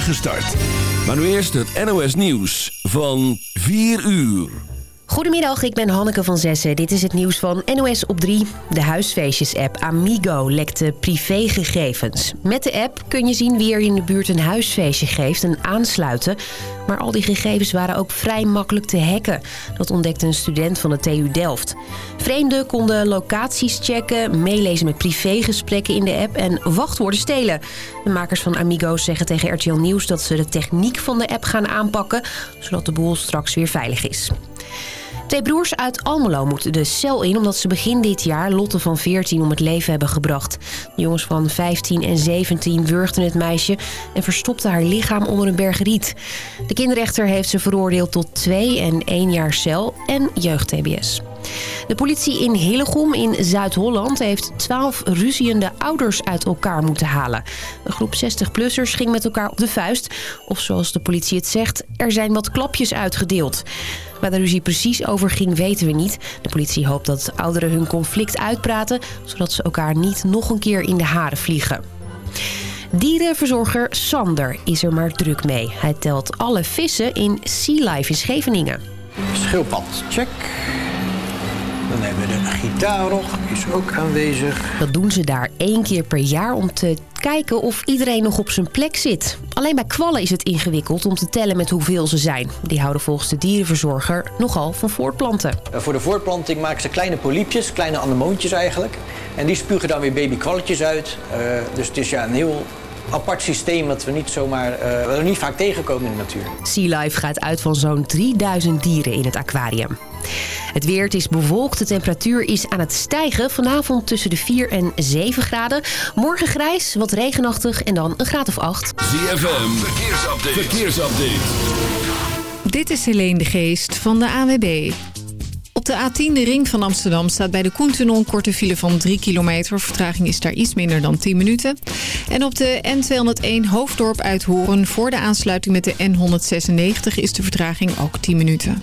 spoedige start. Maar nu eerst het NOS Nieuws van 4 uur. Goedemiddag, ik ben Hanneke van Zessen. Dit is het nieuws van NOS op 3. De huisfeestjes-app Amigo lekte privégegevens. Met de app kun je zien wie er in de buurt een huisfeestje geeft en aansluiten. Maar al die gegevens waren ook vrij makkelijk te hacken. Dat ontdekte een student van de TU Delft. Vreemden konden locaties checken, meelezen met privégesprekken in de app en wachtwoorden stelen. De makers van Amigo zeggen tegen RTL Nieuws dat ze de techniek van de app gaan aanpakken... zodat de boel straks weer veilig is. Twee broers uit Almelo moeten de cel in... omdat ze begin dit jaar Lotte van 14 om het leven hebben gebracht. De jongens van 15 en 17 wurgden het meisje... en verstopten haar lichaam onder een berg riet. De kinderrechter heeft ze veroordeeld tot 2 en 1 jaar cel en jeugd-TBS. De politie in Hillegom in Zuid-Holland heeft 12 ruziende ouders uit elkaar moeten halen. Een groep 60-plussers ging met elkaar op de vuist. Of zoals de politie het zegt, er zijn wat klapjes uitgedeeld. Waar de ruzie precies over ging weten we niet. De politie hoopt dat ouderen hun conflict uitpraten... zodat ze elkaar niet nog een keer in de haren vliegen. Dierenverzorger Sander is er maar druk mee. Hij telt alle vissen in Sea Life in Scheveningen. Schildpad, check. Dan hebben we de gitaarrog, is ook aanwezig. Dat doen ze daar één keer per jaar om te kijken of iedereen nog op zijn plek zit. Alleen bij kwallen is het ingewikkeld om te tellen met hoeveel ze zijn. Die houden volgens de dierenverzorger nogal van voortplanten. Eh, Voor de voortplanting maken ze kleine polypjes, kleine anemoontjes eigenlijk. En die spugen dan weer babykwalletjes uit. Eh, dus het is ja een heel apart systeem dat we niet zomaar, eh, wat we niet vaak tegenkomen in de natuur. Sea Life gaat uit van zo'n 3000 dieren in het aquarium. Het weer, het is bewolkt, de temperatuur is aan het stijgen. Vanavond tussen de 4 en 7 graden. Morgen grijs, wat regenachtig en dan een graad of 8. ZFM, verkeersupdate. verkeersupdate. Dit is Helene de Geest van de AWB. Op de A10, de ring van Amsterdam, staat bij de Koentunnel een korte file van 3 kilometer. Vertraging is daar iets minder dan 10 minuten. En op de N201 Hoofddorp uit Horen voor de aansluiting met de N196 is de vertraging ook 10 minuten.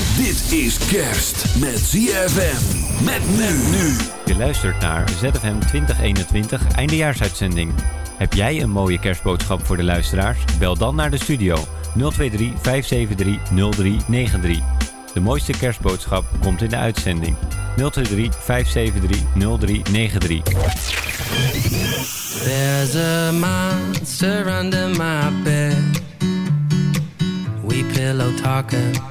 Dit is kerst met ZFM. Met men nu. Je luistert naar ZFM 2021 eindejaarsuitzending. Heb jij een mooie kerstboodschap voor de luisteraars? Bel dan naar de studio 023 573 0393. De mooiste kerstboodschap komt in de uitzending 023 573 0393. There's a monster under my bed. We pillow talking.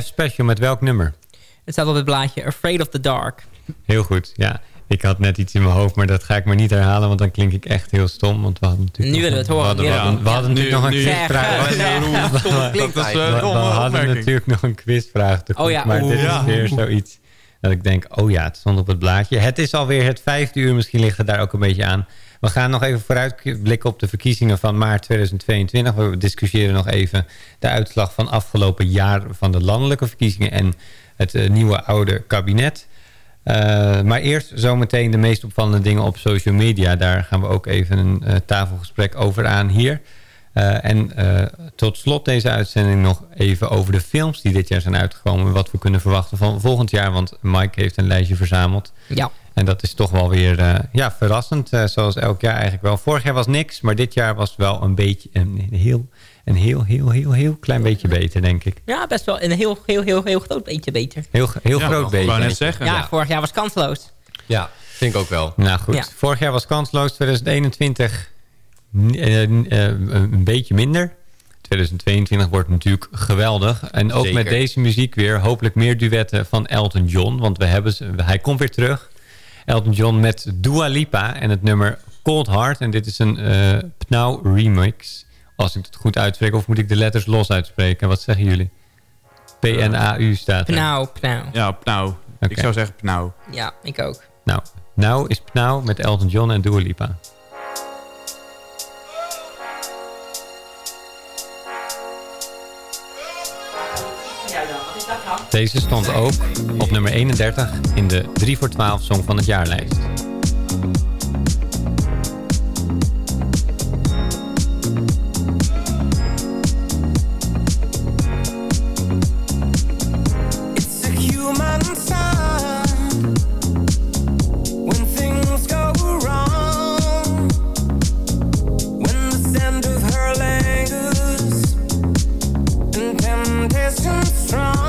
Chef Special met welk nummer? Het staat op het blaadje Afraid of the Dark. Heel goed, ja. Ik had net iets in mijn hoofd, maar dat ga ik maar niet herhalen, want dan klink ik echt heel stom. Want we hadden natuurlijk Nu nog willen we een- het horen. We hadden, Ja. we hadden Ja, natuurlijk nu- nog een nu- quizvraag. We, hadden natuurlijk nog een quizvraag te goed, Oh ja, maar dit is weer zoiets dat ik denk, oh ja, het stond op het blaadje. Het is alweer het vijfde uur, misschien ligt het daar ook een beetje aan. We gaan nog even vooruit blikken op de verkiezingen van maart 2022. We discussiëren nog even de uitslag van afgelopen jaar van de landelijke verkiezingen en het eh, nieuwe oude kabinet. Eh, maar eerst zometeen de meest opvallende dingen op social media. Daar gaan we ook even een eh, tafelgesprek over aan hier. En tot slot deze uitzending nog even over de films die dit jaar zijn uitgekomen. en Wat we kunnen verwachten van volgend jaar. Want Mike heeft een lijstje verzameld. Ja. En dat is toch wel weer eh, ja, verrassend. eh, zoals elk jaar eigenlijk wel. Vorig jaar was niks. Maar dit jaar was wel een beetje een heel, een heel, heel, heel, heel klein beetje beter, denk ik. Ja, best wel een heel, heel, heel, heel groot beetje beter. Heel, heel Ja, groot ik beetje. wou net zeggen. Ja, vorig jaar was kansloos. Ja, vind ik ook wel. Nou goed, Ja. vorig jaar was kansloos. 2021 n- eh, eh, een beetje minder. 2022 wordt natuurlijk geweldig. En ook Zeker. met deze muziek weer hopelijk meer duetten van Elton John. Want we hebben ze, hij komt weer terug. Elton John met Dua Lipa en het nummer Cold Heart. En dit is een eh Pnau remix. Als ik het goed uitspreek. Of moet ik de letters los uitspreken? Wat zeggen jullie? P-N-A-U staat er. Pnauw, pnauw. Ja, Pnauw. Ik zou zeggen Pnauw. Ja, ik ook. Nou, nou is Pnau met Elton John en Dua Lipa. Deze stond ook op nummer 31 in de 3 voor 12 Song van het Jaarlijst. It's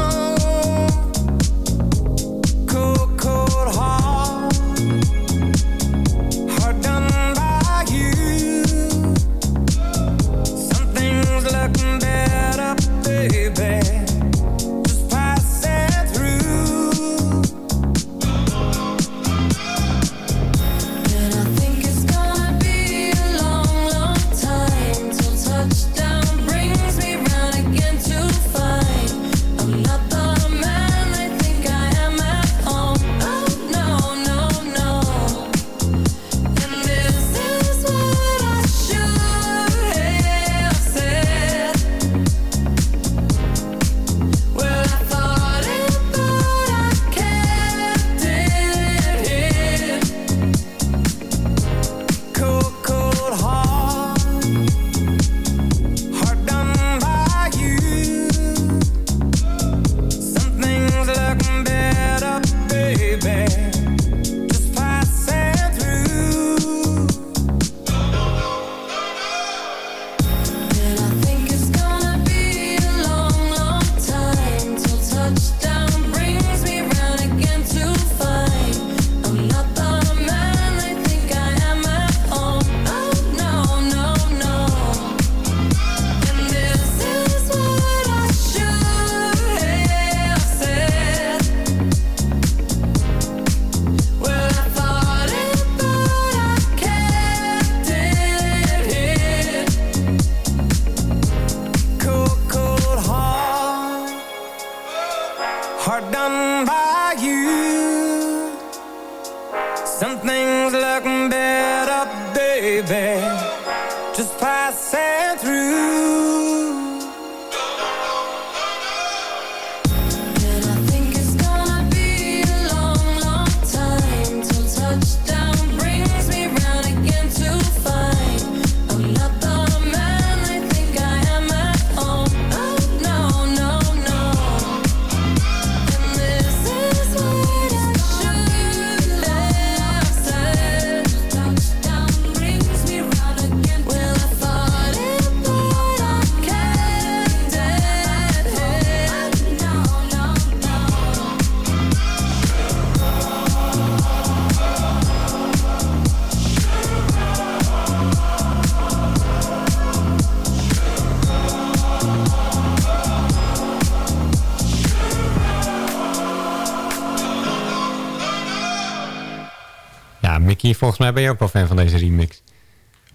volgens mij ben je ook wel fan van deze remix.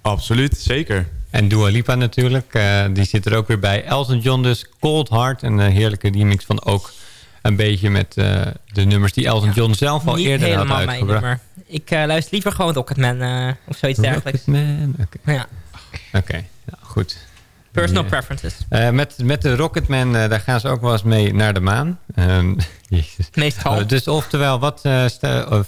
Absoluut, zeker. En Dua Lipa natuurlijk, eh, die zit er ook weer bij. Elton John dus, Cold Heart, een eh, heerlijke remix van ook een beetje met eh, de nummers die Elton John zelf al eerder had helemaal mijn uitgebracht. nummer. Ik eh, luister liever gewoon Rocketman eh of zoiets dergelijks. Rocketman, oké. Ja. Oké, nou, goed. Personal preferences. Eh, met, met de Rocketman, eh, daar gaan ze ook wel eens mee naar de maan. Ehm. Meestal. Eh, dus oftewel, wat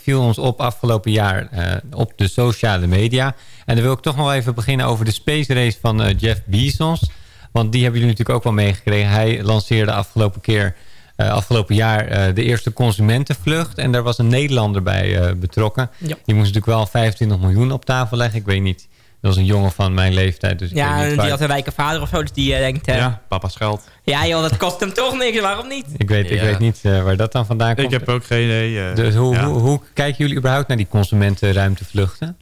viel ons op afgelopen jaar op de sociale media? En dan wil ik toch nog even beginnen over de space race van Jeff Bezos. Want die hebben jullie natuurlijk ook wel meegekregen. Hij lanceerde afgelopen keer, afgelopen jaar de eerste consumentenvlucht. En daar was een Nederlander bij betrokken. Ja. Die moest natuurlijk wel 25 miljoen op tafel leggen. Ik weet niet, dat was een jongen van mijn leeftijd. Dus ik Ja, die had een rijke vader of zo, dus die eh, denkt... eh, ja. Ja, papa's geld. joh, dat kost hem toch niks, waarom niet? Ik weet, ik Ja. weet niet eh, waar dat dan vandaan komt. Ik heb ook geen idee. Dus hoe, ja. hoe, hoe kijken jullie überhaupt naar die consumentenruimtevluchten?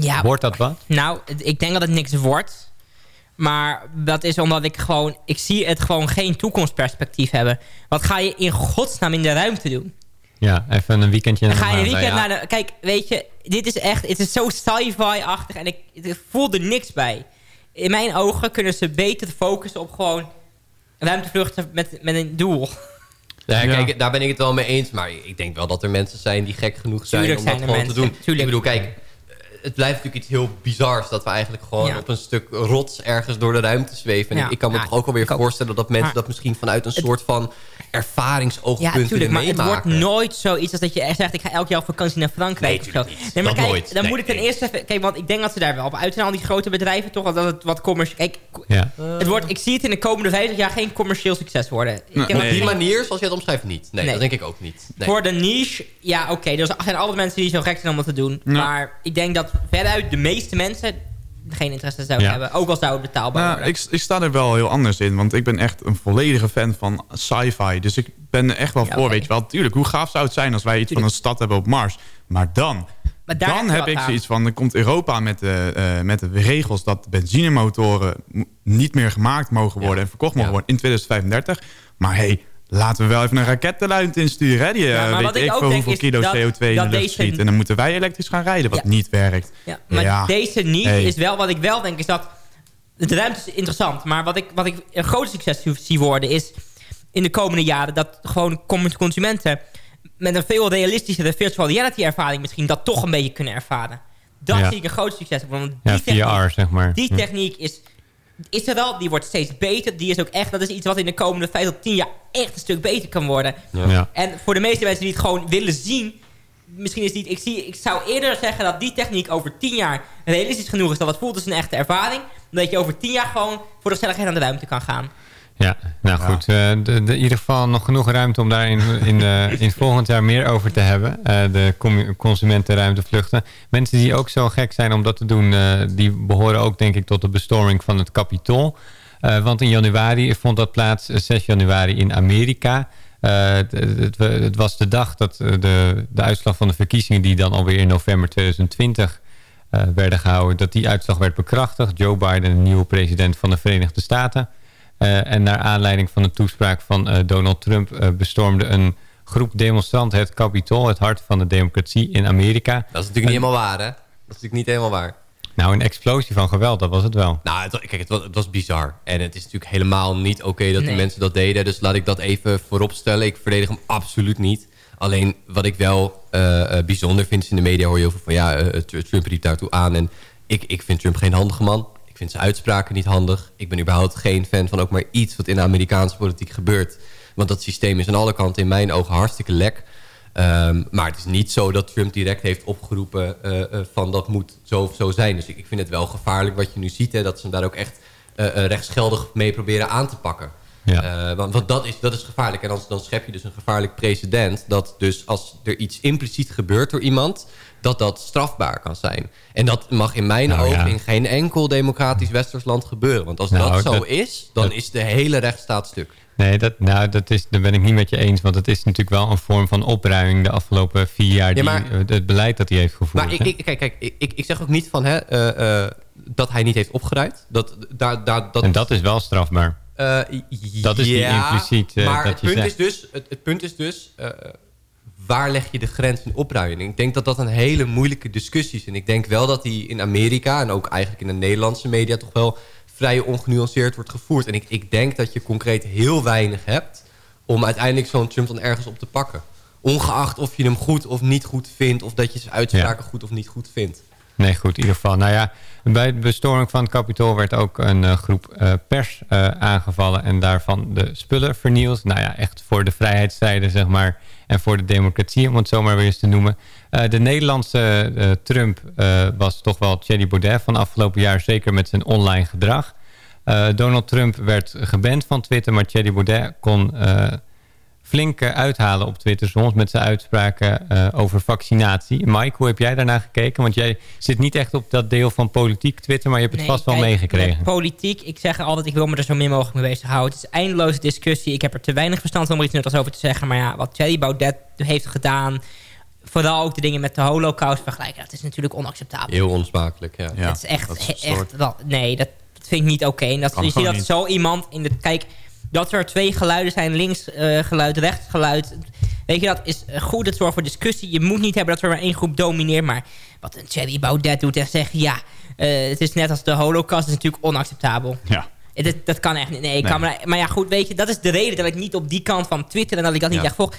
Ja, Wordt dat wat? Nou, ik denk dat het niks wordt. Maar dat is omdat ik gewoon... Ik zie het gewoon geen toekomstperspectief hebben. Wat ga je in godsnaam in de ruimte doen? Ja, even een weekendje ga je een weekend ja. naar de... Kijk, weet je, dit is echt... Het is zo sci-fi-achtig en ik, ik voel er niks bij. In mijn ogen kunnen ze beter focussen op gewoon ruimtevluchten met, met een doel. Ja, Ja. kijk, daar ben ik het wel mee eens. Maar ik denk wel dat er mensen zijn die gek genoeg zijn Tuurlijk om dat zijn gewoon te mensen, doen. tuurlijk. Ik bedoel, kijk, het blijft natuurlijk iets heel bizars... dat we eigenlijk gewoon Ja. op een stuk rots ergens door de ruimte zweven. En Ja. ik, kan me Ja, toch ook alweer voorstellen dat mensen Maar dat misschien vanuit een het- soort van ervaringsoogpunt Ja, natuurlijk, maar het wordt nooit zoiets als dat je echt zegt... ik ga elk jaar op vakantie naar Frankrijk Nee, of zo. tuurlijk niet. Nee, maar Dat kijk, nooit. dan Nee, moet ik ten nee. eerste even... Kijk, want ik denk dat ze daar wel op uit zijn, al die grote bedrijven toch... dat het wat commercieel... Kijk, Ja. het wordt, ik zie het in de komende 50 jaar geen commercieel succes worden. Op die manier, zoals je het omschrijft, niet. Nee, Nee. dat denk ik ook niet. Nee. Voor de niche, ja oké. er zijn altijd mensen die zo gek zijn om dat te doen. Ja. Maar ik denk dat veruit de meeste mensen geen interesse Ja. hebben. Ook al zou het betaalbaar Nou, worden. ik, ik sta er wel heel anders in. Want ik ben echt een volledige fan van sci-fi. Dus ik ben er echt wel Ja, voor. Weet je wel, tuurlijk, hoe gaaf zou het zijn als wij iets van een stad hebben op Mars. Maar dan, Maar dan heb ik aan. zoiets van... dan komt Europa met de, eh, met de regels dat benzinemotoren niet meer gemaakt mogen worden... en verkocht mogen worden in 2035. Maar hey, laten we wel even een raket de insturen. Hè? Die Ja, eh, maar weet ik ik ook hoeveel kilo dat- CO2 in de dat lucht deze- schiet. En dan moeten wij elektrisch gaan rijden, wat Ja. niet werkt. Ja, maar Ja. deze Hey. is wel, wat ik wel denk, is dat... De ruimte is interessant, maar wat ik, wat ik een groot succes zie worden... is in de komende jaren dat gewoon consumenten... met een veel realistischere virtual reality ervaring... misschien dat toch een beetje kunnen ervaren. Dat zie ik een groot succes. Want die techniek- VR zeg maar. Die techniek is, is er wel, die wordt steeds beter. Die is ook echt, dat is iets wat in de komende 5 tot 10 jaar echt een stuk beter kan worden. Ja. En voor de meeste mensen die het gewoon willen zien, misschien is het niet, ik, zie, ik zou eerder zeggen dat die techniek over 10 jaar realistisch genoeg is dat het voelt als een echte ervaring. Dan dat je over 10 jaar gewoon voor de gezelligheid aan de ruimte kan gaan. Ja, nou goed. eh, de, de, in ieder geval nog genoeg ruimte om daar in, in, eh, in volgend jaar meer over te hebben. Eh, de consumentenruimtevluchten. Mensen die ook zo gek zijn om dat te doen, die behoren ook denk ik tot de bestorming van het Capitool. Eh, want in januari vond dat plaats, eh, 6 januari in Amerika. Het, het, het was de dag dat de, de uitslag van de verkiezingen die dan alweer in november 2020 eh, werden gehouden, dat die uitslag werd bekrachtigd. Joe Biden, de nieuwe president van de Verenigde Staten. Eh, en naar aanleiding van een toespraak van eh, Donald Trump eh, bestormde een groep demonstranten het Capitool, het hart van de democratie in Amerika. Dat is natuurlijk niet helemaal waar, hè? Dat is natuurlijk niet helemaal waar. Nou, een explosie van geweld, dat was het wel. Nou, het, kijk, het was, het was bizar. En het is natuurlijk helemaal niet oké dat die Nee. mensen dat deden. Dus laat ik dat even voorop stellen. Ik verdedig hem absoluut niet. Alleen wat ik wel eh, eh, bijzonder vind is in de media hoor je heel veel van... ja, Tr- Trump riep daartoe aan. En ik, ik vind Trump geen handige man. Ik vind zijn uitspraken niet handig. Ik ben überhaupt geen fan van ook maar iets wat in de Amerikaanse politiek gebeurt. Want dat systeem is aan alle kanten in mijn ogen hartstikke lek. Ehm, maar het is niet zo dat Trump direct heeft opgeroepen eh, eh, van dat moet zo of zo zijn. Dus ik, ik vind het wel gevaarlijk wat je nu ziet. Hè, dat ze hem daar ook echt eh, rechtsgeldig mee proberen aan te pakken. Ja. Want want dat, is, dat is gevaarlijk. En dan, dan schep je dus een gevaarlijk precedent... dat dus als er iets impliciet gebeurt door iemand... dat dat strafbaar kan zijn. En dat mag in mijn Nou, ogen ja. in geen enkel democratisch westers land gebeuren. Want als Nou, dat zo dat- is, dan dat- is de hele rechtsstaat stuk. Nee, dat, nou, dat is, daar ben ik niet met je eens. Want het is natuurlijk wel een vorm van opruiming de afgelopen vier jaar. Ja, Die, maar- eh, het beleid dat hij heeft gevoerd. Maar ik, ik, kijk, kijk ik, ik, zeg ook niet van, hè, eh, eh, dat hij niet heeft opgeruimd. Dat, daar, daar, dat, en dat is wel strafbaar. Dat is die ja, impliciet, eh, maar dat het je punt, zegt. is dus, het, het punt is dus... waar leg je de grens in opruiming? Ik denk dat dat een hele moeilijke discussie is. En ik denk wel dat die in Amerika en ook eigenlijk in de Nederlandse media... toch wel vrij ongenuanceerd wordt gevoerd. En ik, ik denk dat je concreet heel weinig hebt... om uiteindelijk zo'n Trump dan ergens op te pakken. Ongeacht of je hem goed of niet goed vindt... of dat je zijn uitspraken goed of niet goed vindt. Nee, goed, in ieder geval. Nou ja, bij de bestorming van het kapitool werd ook een eh, groep eh, pers eh, aangevallen en daarvan de spullen vernield. Nou ja, echt voor de vrijheidszijde, zeg maar, en voor de democratie, om het zo maar weer eens te noemen. Eh, de Nederlandse eh, Trump eh, was toch wel Thierry Baudet van afgelopen jaar, zeker met zijn online gedrag. Donald Trump werd geband van Twitter, maar Thierry Baudet kon flink eh, uithalen op Twitter soms met zijn uitspraken eh, over vaccinatie. Mike, hoe heb jij daarna gekeken? Want jij zit niet echt op dat deel van politiek Twitter, maar je hebt het Nee, vast wel kijk, meegekregen. Politiek, ik zeg altijd, ik wil me er zo min mogelijk mee bezighouden. Het is eindeloze discussie. Ik heb er te weinig verstand van om er iets nuttigs over te zeggen. Maar ja, wat Thierry Baudet heeft gedaan... vooral ook de dingen met de holocaust vergelijken... dat is natuurlijk onacceptabel. Heel onsmakelijk, ja. dat is echt... dat is echt wel- nee, dat vind ik niet oké. En dat, je ziet dat niet. zo iemand in de... Kijk, dat er twee geluiden zijn, links eh, geluid, rechts geluid... Weet je, dat is goed, het zorgt voor discussie. Je moet niet hebben dat er maar één groep domineert. Maar wat een Thierry Baudet doet en zegt... ja, eh, het is net als de holocaust, is natuurlijk onacceptabel. Ja. Eh, Dat, dat kan echt niet. Nee, ik Nee. Kan maar, maar ja, goed, weet je, dat is de reden dat ik niet op die kant van Twitter... en dat ik dat niet Ja. echt volg.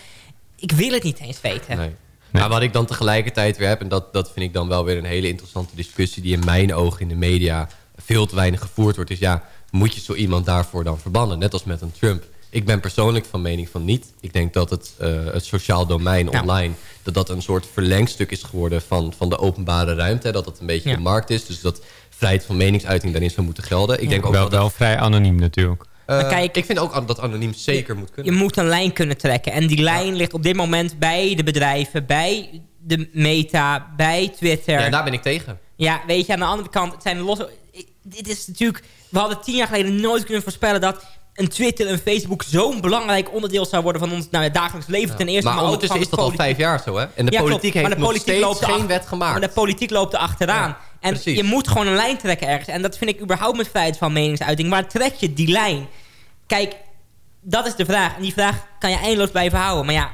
Ik wil het niet eens weten. Nee. Maar wat ik dan tegelijkertijd weer heb... en dat, dat vind ik dan wel weer een hele interessante discussie... die in mijn ogen in de media veel te weinig gevoerd wordt... is ja, moet je zo iemand daarvoor dan verbannen? Net als met een Trump. Ik ben persoonlijk van mening van niet. Ik denk dat het, eh, het sociaal domein Ja. online... dat dat een soort verlengstuk is geworden van, van de openbare ruimte. Dat dat een beetje Ja. de markt is. Dus dat vrijheid van meningsuiting daarin zou moeten gelden. Ik denk ook wel, wel dat... wel vrij anoniem natuurlijk. eh, kijk- ik vind ook dat anoniem zeker moet Je kunnen. moet een lijn kunnen trekken. En die lijn ligt op dit moment bij de bedrijven, bij de meta, bij Twitter. Ja, Ja, daar ben ik tegen. weet je, aan de andere kant, het zijn losse... Dit is natuurlijk... We hadden tien jaar geleden nooit kunnen voorspellen dat een Twitter en Facebook zo'n belangrijk onderdeel zou worden van ons nou, het dagelijks leven. Ten eerste, Maar ook ondertussen is dat al vijf jaar zo, hè? En de Ja, politiek Maar heeft de nog politiek steeds loopt geen wet gemaakt. Maar de politiek loopt er achteraan. Ja, en precies. je moet gewoon een lijn trekken ergens. En dat vind ik überhaupt met vrijheid van meningsuiting. Waar trek je die lijn? Kijk, dat is de vraag. En die vraag kan je eindeloos blijven houden. Maar ja,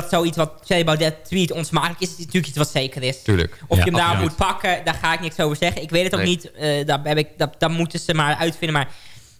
dat zoiets wat Thierry Baudet tweet onsmakelijk is... is natuurlijk iets wat zeker is. Tuurlijk. Of Ja, je hem daar moet pakken, daar ga ik niks over zeggen. Ik weet het ook Nee. niet. eh dat, heb ik, dat, dat moeten ze maar uitvinden. Maar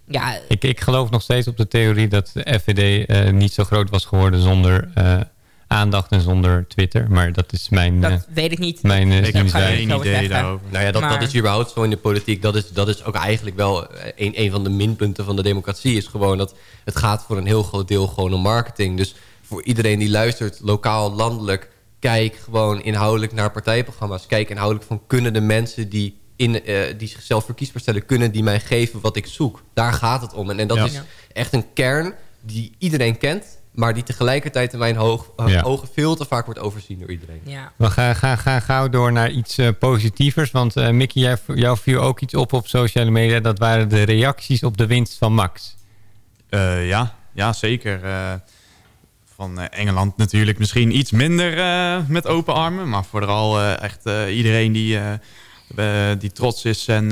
ja, Ik, ik geloof nog steeds op de theorie dat de FVD eh, niet zo groot was geworden zonder eh, aandacht en zonder Twitter. Maar dat is mijn, dat weet ik niet. mijn eh, Ik heb geen idee daarover. Nou ja, dat, dat is überhaupt zo in de politiek. Dat is, dat is ook eigenlijk wel een, een van de minpunten van de democratie. Is gewoon dat het gaat voor een heel groot deel gewoon om marketing. Dus voor iedereen die luistert, lokaal, landelijk... kijk gewoon inhoudelijk naar partijprogramma's. Kijk inhoudelijk van kunnen de mensen die, in, eh, die zichzelf verkiesbaar stellen... kunnen die mij geven wat ik zoek. Daar gaat het om. En, en dat Ja. is echt een kern die iedereen kent... maar die tegelijkertijd in mijn hoog, eh, Ja. ogen veel te vaak wordt overzien door iedereen. Ja. We gaan, gaan, gaan gauw door naar iets eh, positievers. Want eh Mickey, jij, jou viel ook iets op op sociale media. Dat waren de reacties op de winst van Max. Eh, ja, ja, zeker. Van eh, Engeland natuurlijk misschien iets minder eh, met open armen. Maar vooral eh, echt iedereen die, die trots is en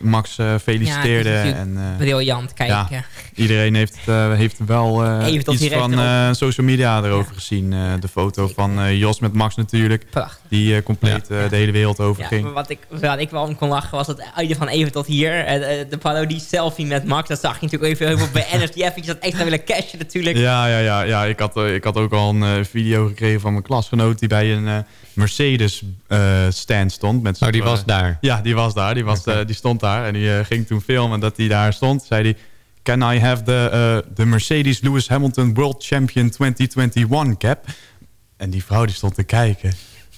Max feliciteerde. Ja, en, Briljant, kijk. ja. Iedereen heeft, heeft wel iets van social media erover gezien. De foto van Jos met Max natuurlijk. Prachtig. Die eh, compleet eh, de hele wereld over Ja, ging. maar wat ik, wat ik wel om kon lachen was dat van even tot hier. eh, de parodie selfie met Max. Dat zag je natuurlijk even heel veel bij NFTF. Ik zat extra willen cashen natuurlijk. Ja, ja, ja, ja. Ik, had, ik had ook al een eh, video gekregen van mijn klasgenoot... die bij een eh, Mercedes eh, stand stond. Met Oh, die was daar. Ja, die was daar. Die, was, eh, die stond daar. En die ging toen filmen dat hij daar stond. Zei hij... Can I have the, eh, the Mercedes Lewis Hamilton World Champion 2021 cap? En die vrouw die stond te kijken.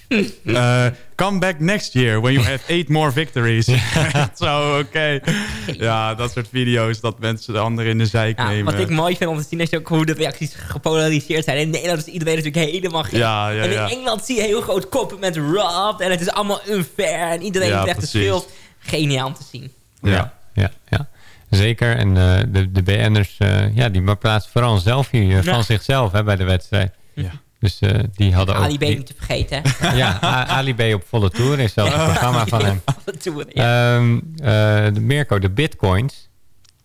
Eh, come back next year when you have eight more victories. Zo, oké. Ja, dat soort video's dat mensen de anderen in de zijk Ja, nemen. wat ik mooi vind om te zien is ook hoe de reacties gepolariseerd zijn. In Nederland is iedereen natuurlijk helemaal gek. Ja, ja, en in ja. Engeland zie je heel groot koppen met Rob. En het is allemaal unfair. En iedereen Ja, krijgt de precies. schuld. Geniaal om te zien. Ja. ja, ja. Zeker. En eh, de, de BN'ers, eh, ja, die plaatsen vooral een selfie van Ja. zichzelf hè, bij de wedstrijd. Ja. Dus eh, die hadden ook... Ali B die- niet te vergeten. ja, Ali B op volle tour is zelfs een programma van hem. Af en toe, ja. Ehm, eh, de Mirko, de bitcoins.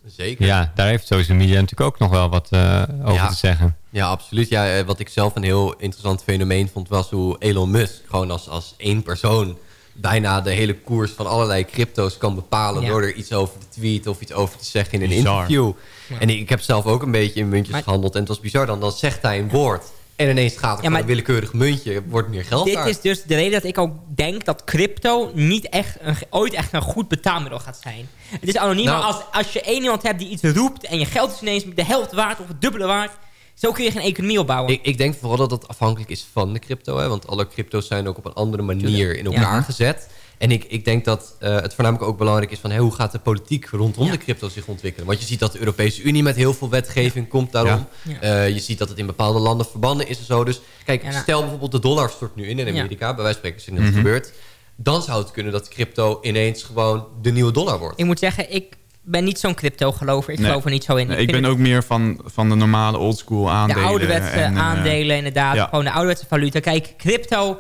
Zeker. Ja, daar heeft social media natuurlijk ook nog wel wat eh, over Ja. te zeggen. Ja, absoluut. Ja, eh, wat ik zelf een heel interessant fenomeen vond... was hoe Elon Musk gewoon als, als één persoon... bijna de hele koers van allerlei crypto's kan bepalen... Ja. door er iets over te tweeten of iets over te zeggen in een Bizar. interview. Ja. En ik, ik heb zelf ook een beetje in muntjes Maar- gehandeld. En het was bizar. Dan, dan zegt hij een woord... en ineens gaat er Ja, maar- een willekeurig muntje... wordt meer geld Dit is dus de reden dat ik ook denk dat crypto niet echt een, ooit echt een goed betaalmiddel gaat zijn. Het is anoniem, Nou- maar als, als je één iemand hebt die iets roept... en je geld is ineens de helft waard of het dubbele waard... zo kun je geen economie opbouwen. Ik, ik denk vooral dat het afhankelijk is van de crypto. Hè? Want alle crypto's zijn ook op een andere manier in elkaar Ja. gezet. En ik, ik denk dat eh, het voornamelijk ook belangrijk is van... Hoe gaat de politiek rondom Ja. de crypto zich ontwikkelen? Want je ziet dat de Europese Unie met heel veel wetgeving komt daarom. Ja. Eh, je ziet dat het in bepaalde landen verbannen is en zo. Dus kijk, Ja, nou- stel bijvoorbeeld de dollar stort nu in in Amerika. Bij wijze van spreken is het gebeurd. Dan zou het kunnen dat crypto ineens gewoon de nieuwe dollar wordt. Ik moet zeggen, ik ben niet zo'n crypto-gelover. Ik Nee. geloof er niet zo in. Nee, ik ben het- ook meer van, van de normale oldschool de aandelen. ouderwetse en, eh, aandelen, inderdaad. ja. Gewoon de ouderwetse valuta. Kijk, crypto...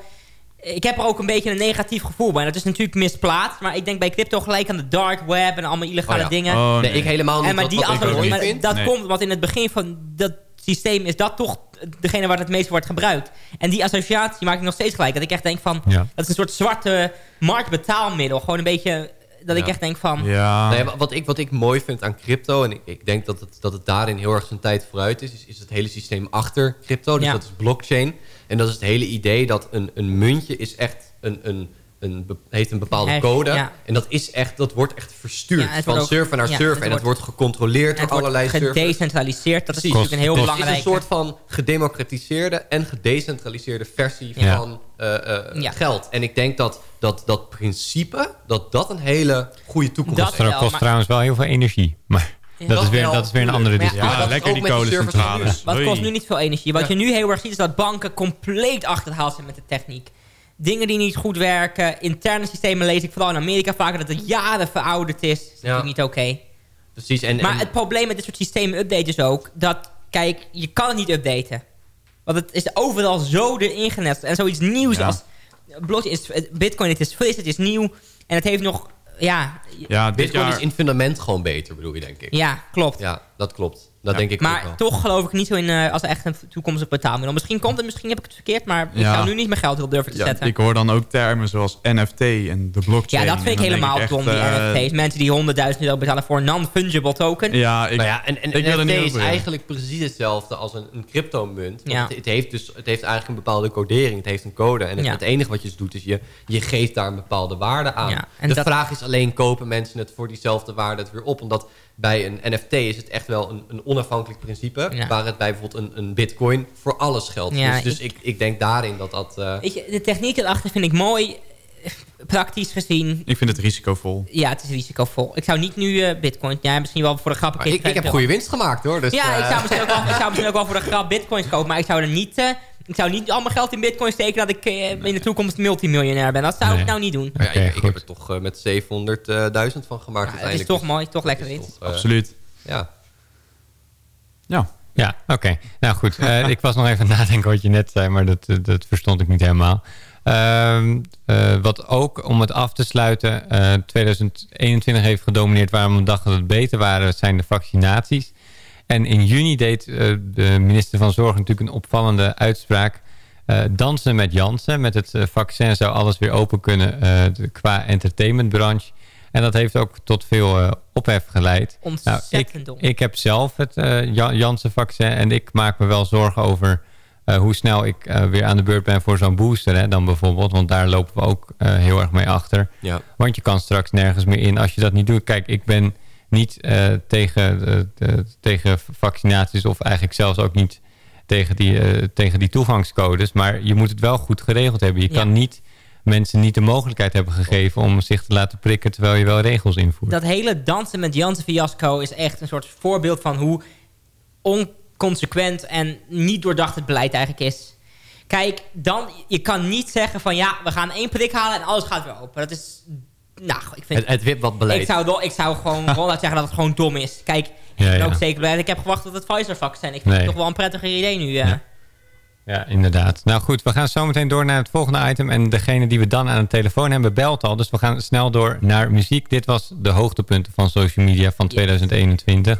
Ik heb er ook een beetje een negatief gevoel bij. Dat is natuurlijk misplaatst. Maar ik denk bij crypto gelijk aan de dark web... en allemaal illegale Oh ja. dingen. Oh, nee, nee. ik helemaal niet. En maar Wat- die maar dat Nee. komt, want in het begin van dat systeem is dat toch degene waar het meest wordt gebruikt. En die associatie maak ik nog steeds gelijk. Dat ik echt denk van, Ja. dat is een soort zwarte marktbetaalmiddel. Gewoon een beetje, dat ik Ja. echt denk van, Ja. Nee, wa- wat, ik, wat ik mooi vind aan crypto, en ik, ik denk dat het, dat het daarin heel erg zijn tijd vooruit is, is, is het hele systeem achter crypto. Dus Ja. dat is blockchain. En dat is het hele idee dat een, een muntje is echt een, een, een, heeft een bepaalde code. ja. En dat is echt, dat wordt echt verstuurd. Ja, van ook- server naar ja, server. het en dat wordt- wordt gecontroleerd door allerlei servers. gedecentraliseerd. Dat is natuurlijk een heel Dus belangrijk. Het is een soort van gedemocratiseerde en gedecentraliseerde versie Ja. van eh, eh, Ja. geld. En ik denk dat dat, dat principe, dat dat een hele goede toekomst Dat heeft. Dat kost maar- trouwens wel heel veel energie. Maar dat, dat is, weer, dat is weer een andere ja, discussie. Ja, is lekker die kolencentrales. Wat kost nu niet veel energie. Wat Ja. je nu heel erg ziet is dat banken compleet achterhaald zijn met de techniek. Dingen die niet goed werken. Interne systemen lees ik vooral in Amerika vaker dat het jaren verouderd is. Dat is natuurlijk niet oké. Precies. En, Maar en- het probleem met dit soort systemen updaten is ook... dat, kijk, je kan het niet updaten. Want het is overal zo erin genest. En zoiets nieuws Ja. als... Blockchain is, Bitcoin, het is fris, het is nieuw. En het heeft nog... Ja, Ja, dit Bitcoin jaar... is in fundament gewoon beter, bedoel je, denk ik. ja klopt. Ja, dat klopt. Dat Ja. denk ik ook Maar wel. toch geloof ik niet zo in eh, als echt een toekomstig betaalmiddel. Misschien komt het, misschien heb ik het verkeerd. Maar ik Ja. zou nu niet mijn geld heel durven te Ja, zetten. ik hoor dan ook termen zoals NFT en de blockchain. ja, dat vind ik helemaal denk dom, die echt, eh, NFT's. Mensen die 100.000 euro betalen voor een non-fungible token. Ja, ik, nou ja, en, en ik wil er NFT niet is over, ja. eigenlijk precies hetzelfde als een, een cryptomunt. Het, het heeft dus, het heeft eigenlijk een bepaalde codering. Het heeft een code. En het, Ja. het enige wat je dus doet, is je, je geeft daar een bepaalde waarde aan. Ja, en de dat- vraag is alleen, kopen mensen het voor diezelfde waarde het weer op? Omdat bij een NFT is het echt wel een, een onafhankelijk principe. Ja. Waar het bij bijvoorbeeld een, een bitcoin voor alles geldt. Ja, dus dus ik, ik denk daarin dat dat... eh, Weet je, de techniek erachter vind ik mooi. eh, Praktisch gezien. Ik vind het risicovol. Ja, het is risicovol. Ik zou niet nu eh, bitcoin... Ja, misschien wel voor de grap... ik, ik heb 50 goede winst gemaakt hoor. Dus, ja, ik zou, misschien ook wel, ik zou misschien ook wel voor de grap bitcoins kopen. Maar ik zou er niet... eh, ik zou niet al mijn geld in bitcoin steken... dat ik in de toekomst multimiljonair ben. Dat zou Nee. ik nou niet doen. ja, ik, ik heb er toch eh, met 700.000 van gemaakt Ja, het is toch Dus mooi. Toch dat lekker toch, eh, Absoluut. Ja. Ja. Ja, oké. Nou goed, eh, ik was nog even nadenken wat je net zei, maar dat, eh, dat verstond ik niet helemaal. Ehm, eh, wat ook, om het af te sluiten, eh 2021 heeft gedomineerd waarom we dachten dat het beter waren, zijn de vaccinaties. En in juni deed de minister van Zorg natuurlijk een opvallende uitspraak. Dansen met Janssen. Met het vaccin zou alles weer open kunnen qua entertainmentbranche. En dat heeft ook tot veel eh, ophef geleid. Nou, Ontzettend ik, dom. ik heb zelf het eh, Jan- Janssen-vaccin en ik maak me wel zorgen over eh, hoe snel ik eh, weer aan de beurt ben voor zo'n booster hè, dan bijvoorbeeld. Want daar lopen we ook eh, heel erg mee achter. Ja. Want je kan straks nergens meer in als je dat niet doet. Kijk, ik ben niet eh, tegen, de, tegen vaccinaties of eigenlijk zelfs ook niet tegen die, eh, tegen die toegangscodes. Maar je moet het wel goed geregeld hebben. Je Ja. kan niet mensen niet de mogelijkheid hebben gegeven om zich te laten prikken terwijl je wel regels invoert. Dat hele dansen met Janssen fiasco is echt een soort voorbeeld van hoe onconsequent en niet doordacht het beleid eigenlijk is. Kijk, dan, je kan niet zeggen van ja, we gaan één prik halen en alles gaat weer open. Dat is, nou, ik vind... Het, het wipwatbeleid. ik zou, wel- ik zou gewoon ronduit zeggen dat het gewoon dom is. Kijk, ik Ja, ben ja. ook zeker blij. dat Ik heb gewacht tot het Pfizer-vaccin. Ik vind Nee. het toch wel een prettiger idee nu. eh. Ja. Ja, inderdaad. Nou goed, we gaan zo meteen door naar het volgende item. En degene die we dan aan de telefoon hebben, belt al. Dus we gaan snel door naar muziek. Dit was de hoogtepunten van social media van 2021.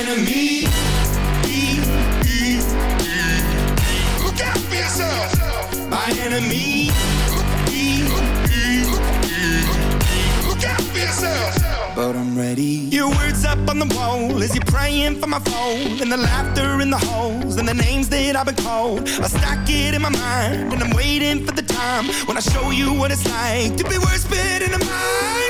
Enemy. Look out for yourself. My enemy. Look out for yourself. But I'm ready. Your words up on the wall as you're praying for my phone. And the laughter in the holes and the names that I've been called. I stack it in my mind and I'm waiting for the time when I show you what it's like to be worse fit in the mind.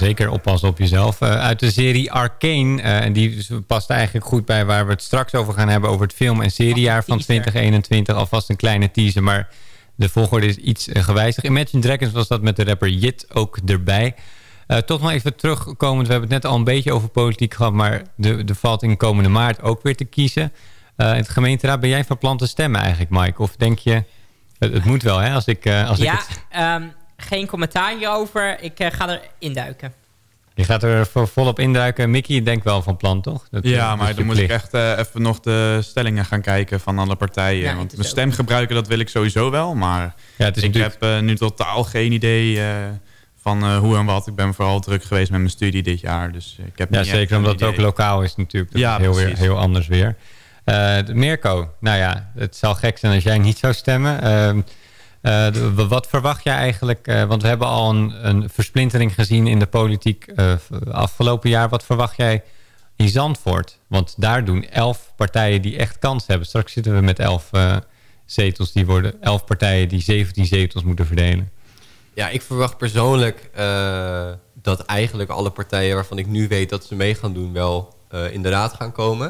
zeker oppassen op jezelf. Eh, uit de serie Arcane. eh, en die past eigenlijk goed bij waar we het straks over gaan hebben... over het film- en seriejaar van 2021. Alvast een kleine teaser, maar de volgorde is iets eh, gewijzigd. Imagine Dragons was dat met de rapper Jit ook erbij. Eh, toch nog even terugkomend. We hebben het net al een beetje over politiek gehad... maar er de valt in komende maart ook weer te kiezen. In het gemeenteraad ben jij van plan te stemmen eigenlijk, Mike? Of denk je... Het, het moet wel, hè? Als ik, als ik ja, het ehm, geen commentaar hierover. Ik eh, ga er induiken. Je gaat er vo- volop induiken. Mickey, je denkt wel van plan, toch? Dat, Ja, dat maar dan moet ik echt eh, even nog de stellingen gaan kijken van alle partijen. Ja, Want mijn ook- stem gebruiken, dat wil ik sowieso wel. Maar Ja, het is ik natuurlijk- heb eh, nu totaal geen idee eh, van eh, hoe en wat. Ik ben vooral druk geweest met mijn studie dit jaar. Dus ik heb Ja, zeker omdat het ook lokaal is natuurlijk. Dat Ja, is heel, weer, heel anders weer. Eh, Mirko, nou ja, het zal gek zijn als jij niet zou stemmen. Eh, wat verwacht jij eigenlijk? eh, want we hebben al een, een versplintering gezien in de politiek eh, afgelopen jaar. Wat verwacht jij in Zandvoort? Want daar doen elf partijen die echt kans hebben. Straks zitten we met elf zetels. Die worden elf partijen die 17 zetels moeten verdelen. Ja, ik verwacht persoonlijk dat eigenlijk alle partijen waarvan ik nu weet dat ze mee gaan doen... wel in de raad gaan komen.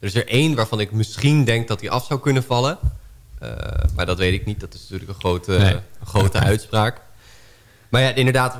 Er is er één waarvan ik misschien denk dat die af zou kunnen vallen. Eh, maar dat weet ik niet. Dat is natuurlijk een grote, Nee. een grote uitspraak. Maar ja, inderdaad,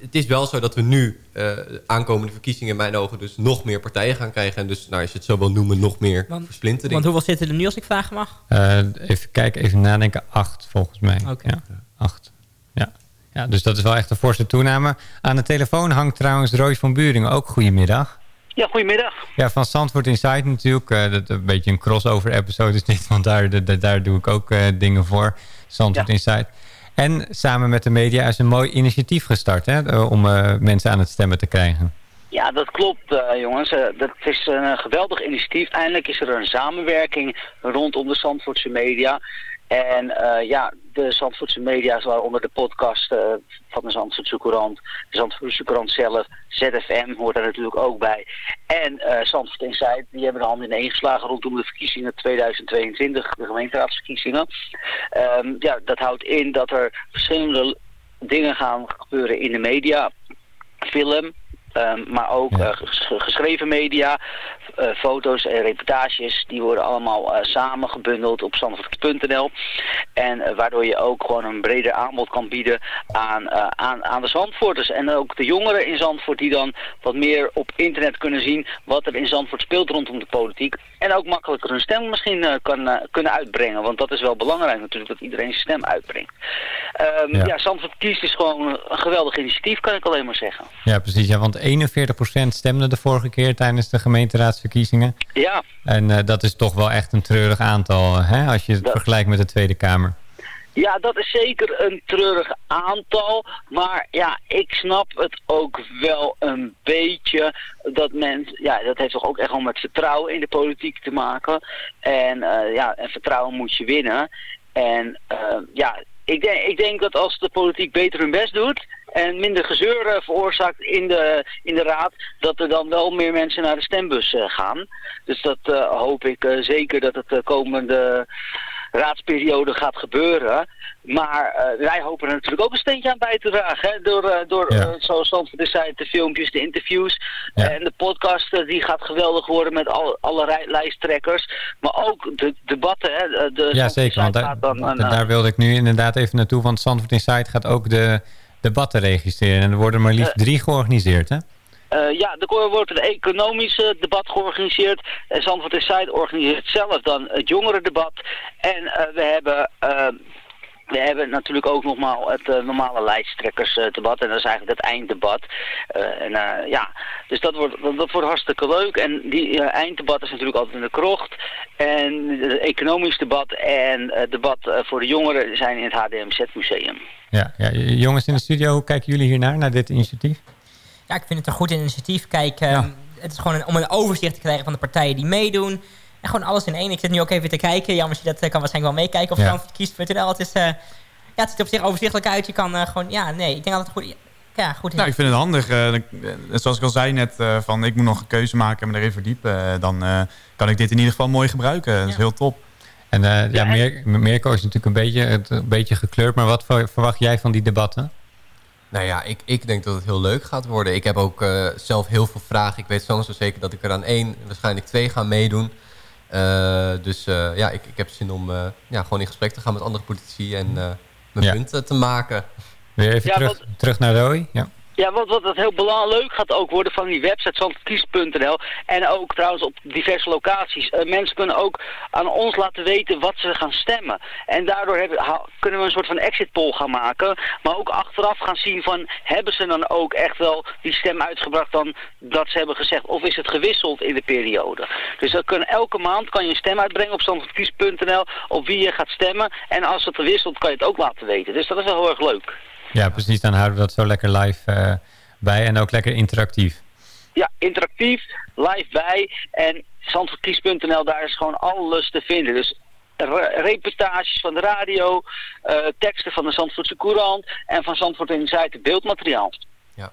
het is wel zo dat we nu eh, aankomende verkiezingen... in mijn ogen dus nog meer partijen gaan krijgen. En dus, nou, als je het zo wil noemen, nog meer Want- versplintering. Want hoeveel zitten er nu als ik vragen mag? Eh, even kijken, even nadenken. Acht volgens mij. Oké. Ja, acht. Ja. ja, dus dat is wel echt een forse toename. Aan de telefoon hangt trouwens Roos van Buringen. Ook goedemiddag. Ja, goedemiddag. Ja, van Zandvoort Inside natuurlijk. Eh, dat, een beetje een crossover episode is dit. Want daar, daar, daar doe ik ook eh, dingen voor. Zandvoort Inside. En samen met de media is een mooi initiatief gestart. Hè, eh, om mensen aan het stemmen te krijgen. Ja, dat klopt, jongens. Dat is een geweldig initiatief. Eindelijk is er een samenwerking rondom de Zandvoortse media. En eh, ja, de Zandvoortse media, waaronder de podcast eh, van de Zandvoortse Courant, de Zandvoortse Courant zelf, ZFM hoort daar natuurlijk ook bij. En eh Zandvoort Inside, die hebben de hand in één geslagen rondom de verkiezingen 2022, de gemeenteraadsverkiezingen. Ehm, ja, dat houdt in dat er verschillende dingen gaan gebeuren in de media. Film, Ehm, maar ook ges- geschreven media, foto's en reportages, die worden allemaal eh, samengebundeld op zandvoort.nl. En eh, waardoor je ook gewoon een breder aanbod kan bieden aan, eh, aan, aan de Zandvoorters. En ook de jongeren in Zandvoort die dan wat meer op internet kunnen zien wat er in Zandvoort speelt rondom de politiek. En ook makkelijker hun stem misschien eh, kan, eh, kunnen uitbrengen. Want dat is wel belangrijk natuurlijk, dat iedereen zijn stem uitbrengt. Ehm, Ja. ja. Zandvoort kiest is gewoon een geweldig initiatief, kan ik alleen maar zeggen. Ja, precies. Ja, want 41% stemde de vorige keer tijdens de gemeenteraadsverkiezingen. Ja, En eh, dat is toch wel echt een treurig aantal, hè, als je het vergelijkt met de Tweede Kamer. Ja, dat is zeker een treurig aantal. Maar ja, ik snap het ook wel een beetje. Dat men, ja, dat heeft toch ook echt wel met vertrouwen in de politiek te maken. En eh, ja, en vertrouwen moet je winnen. En eh, ja, ik denk, ik denk dat als de politiek beter hun best doet en minder gezeur eh, veroorzaakt in de, in de raad, dat er dan wel meer mensen naar de stembus eh, gaan. Dus dat eh, hoop ik zeker dat het de komende raadsperiode gaat gebeuren. Maar wij hopen er natuurlijk ook een steentje aan bij te dragen. Hè? Door, eh, door Ja. eh, zoals zei, de filmpjes, de interviews en de podcast. die gaat geweldig worden met al, alle lijsttrekkers. Maar ook de debatten. Hè? De, Ja, zeker. Want daar, dan daar wilde ik nu inderdaad even naartoe. Want Zandvoort Insight gaat ook de debatten registreren. En er worden maar liefst Eh. drie georganiseerd, hè? Eh, ja, er wordt een economisch debat georganiseerd. En Zandvoort Inside organiseert zelf dan het jongerendebat. En eh, we hebben... we hebben natuurlijk ook nogmaals het eh, normale lijsttrekkersdebat. en dat is eigenlijk het einddebat. Eh, en, eh, ja, dus dat wordt, dat, dat wordt hartstikke leuk. En die eh, einddebat is natuurlijk altijd in de krocht. En het economisch debat en het debat eh, voor de jongeren zijn in het HDMZ-museum. Ja, ja, jongens in de studio, hoe kijken jullie hiernaar, naar dit initiatief? Ja, ik vind het een goed initiatief. Kijk, ehm, het is gewoon een- om een overzicht te krijgen van de partijen die meedoen. En gewoon alles in één. Ik zit nu ook even te kijken. Jammer, je dat eh, kan waarschijnlijk wel meekijken. Of Ja. ja. kiest.nl. Het is, eh, ja, het ziet er op zich overzichtelijk uit. Je kan eh, gewoon, ja, nee, ik denk dat het goed, ja, goed is. Nou, ik vind het handig. dan- zoals ik al zei net, eh, van ik moet nog een keuze maken en me erin verdiepen. dan eh, kan ik dit in ieder geval mooi gebruiken. Dat is heel top. En eh, ja, Meer- Mirko is natuurlijk een beetje, het, een beetje gekleurd. Maar wat ver- verwacht jij van die debatten? Nou ja, ik, ik denk dat het heel leuk gaat worden. Ik heb ook eh, zelf heel veel vragen. Ik weet sowieso zeker dat ik er aan één, waarschijnlijk twee ga meedoen. Eh, dus eh, ja, ik, ik heb zin om eh, ja, gewoon in gesprek te gaan met andere politici en eh, mijn Ja. punten te maken. Weer even Ja, terug, terug naar Roy. Ja. Ja, wat, wat het heel belangrijk leuk gaat ook worden van die website zandkies.nl en ook trouwens op diverse locaties. Eh, mensen kunnen ook aan ons laten weten wat ze gaan stemmen. En daardoor hebben, kunnen we een soort van exit poll gaan maken, maar ook achteraf gaan zien van hebben ze dan ook echt wel die stem uitgebracht dan dat ze hebben gezegd of is het gewisseld in de periode. Dus dat kunnen, elke maand kan je een stem uitbrengen op zandkies.nl op wie je gaat stemmen en als het wisselt kan je het ook laten weten. Dus dat is wel heel erg leuk. Ja, precies. Dan houden we dat zo lekker live eh, bij. En ook lekker interactief. ja, interactief, live bij. En zandvoortkies.nl, daar is gewoon alles te vinden. Dus re- reportages van de radio, eh, teksten van de Zandvoortse Courant en van Zandvoort Inside beeldmateriaal.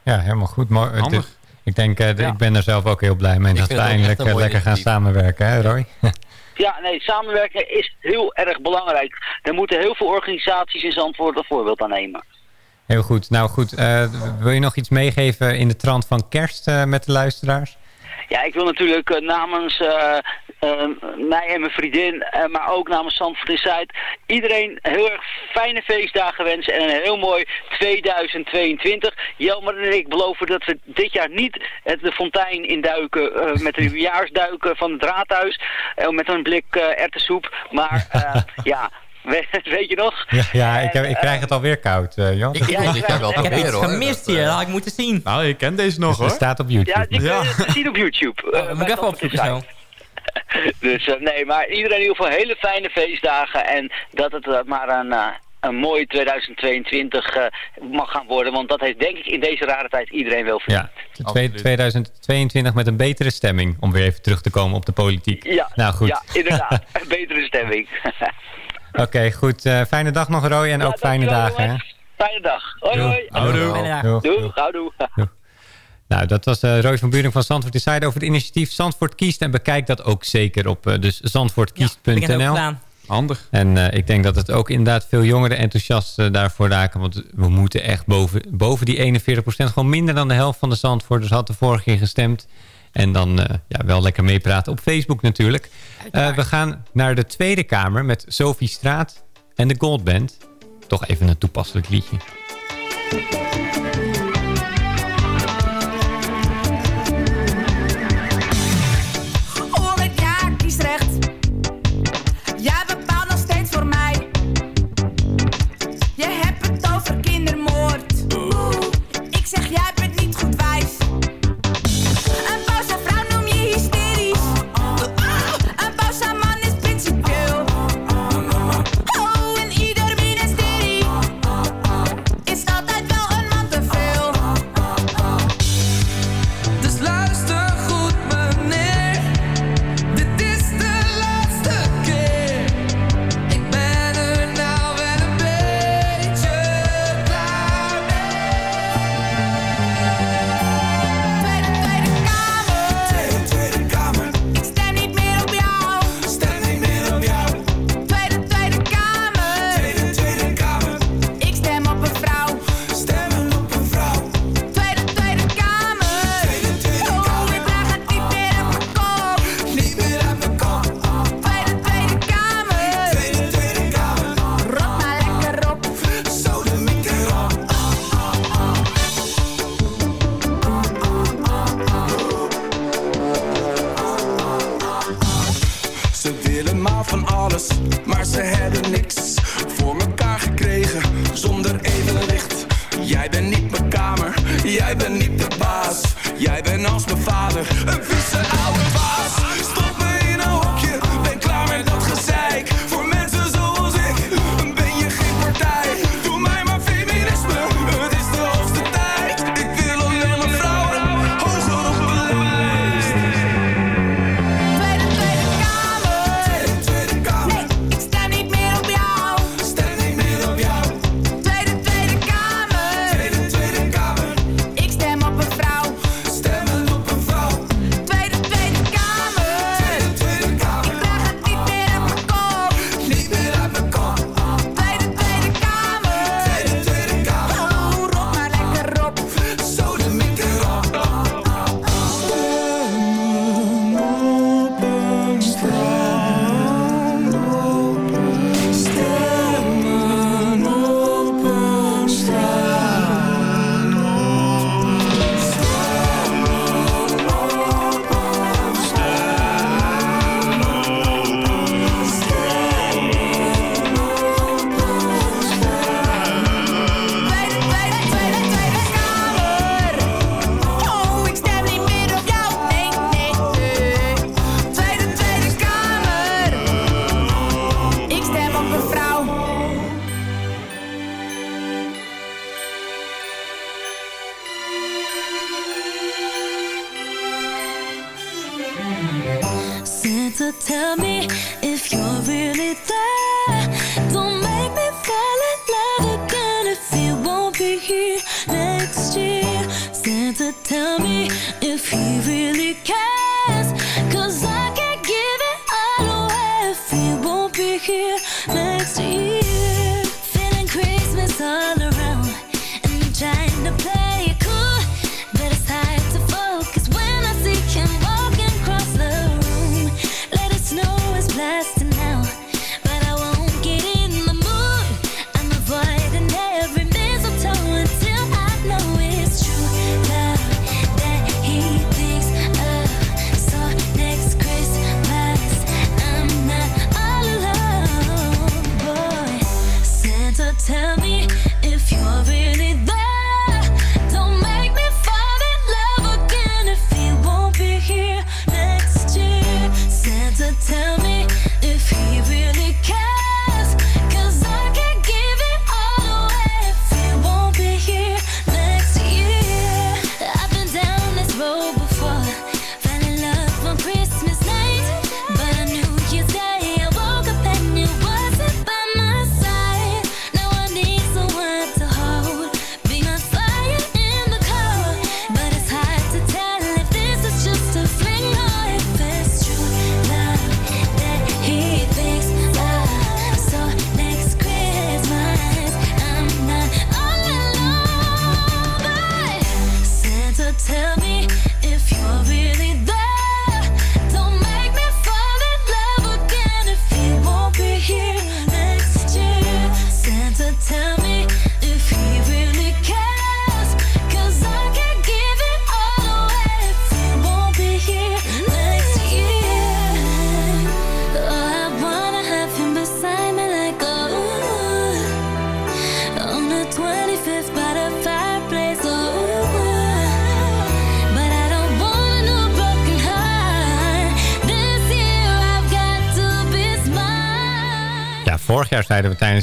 Ja, helemaal goed. Mooi. Het is- ik denk, eh, de- ik ben er zelf ook heel blij mee. Dat we eindelijk eh, lekker gaan samenwerken, hè Roy? Ja, nee, samenwerken is heel erg belangrijk. Er moeten heel veel organisaties in Zandvoort een voorbeeld aan nemen. Heel goed. Nou goed, eh, wil je nog iets meegeven in de trant van kerst eh, met de luisteraars? Ja, ik wil natuurlijk eh, namens mij en mijn vriendin, maar ook namens Zandvoort Inside, iedereen heel erg fijne feestdagen wensen en een heel mooi 2022. Jelmer en ik beloven dat we dit jaar niet het de fontein induiken met de nieuwjaarsduiken van het raadhuis, met een blik erwtensoep. Maar ja, Weet je nog? Ja, ik, heb, ik eh, krijg het alweer koud, eh, Jan. Ik, ja, ik, wel ik heb het gemist eh, hier, dat had ik zien. Nou, ik ken deze nog dus. Het staat op YouTube. Ja, ja. het zien op YouTube. Oh, moet ik even opzoeken snel dus nee, maar iedereen in ieder hele fijne feestdagen. En dat het maar een, een mooi 2022 mag gaan worden. Want dat heeft denk ik in deze rare tijd iedereen wel verdiend. Ja, 2022 met een betere stemming. Om weer even terug te komen op de politiek. Ja, nou, goed. ja inderdaad. een betere stemming. Oké, goed. Eh, fijne dag nog, Roy. En ook fijne dagen. Fijne dag. Hoi, hoi. Doe, gauw. Nou, dat was uh, Roy van Buren van Zandvoort Inside over het initiatief Zandvoort Kiest. En bekijk dat ook zeker op uh, dus zandvoortkiest.nl. Ja, Handig. En ik denk dat het ook inderdaad veel jongeren enthousiast daarvoor raken. Want we moeten echt boven, boven die 41 procent. Gewoon minder dan de helft van de Zandvoorters had de vorige keer gestemd. En dan eh, ja, wel lekker meepraten op Facebook natuurlijk. Eh, we gaan naar de Tweede Kamer met Sophie Straat en de Goldband. Toch even een toepasselijk liedje.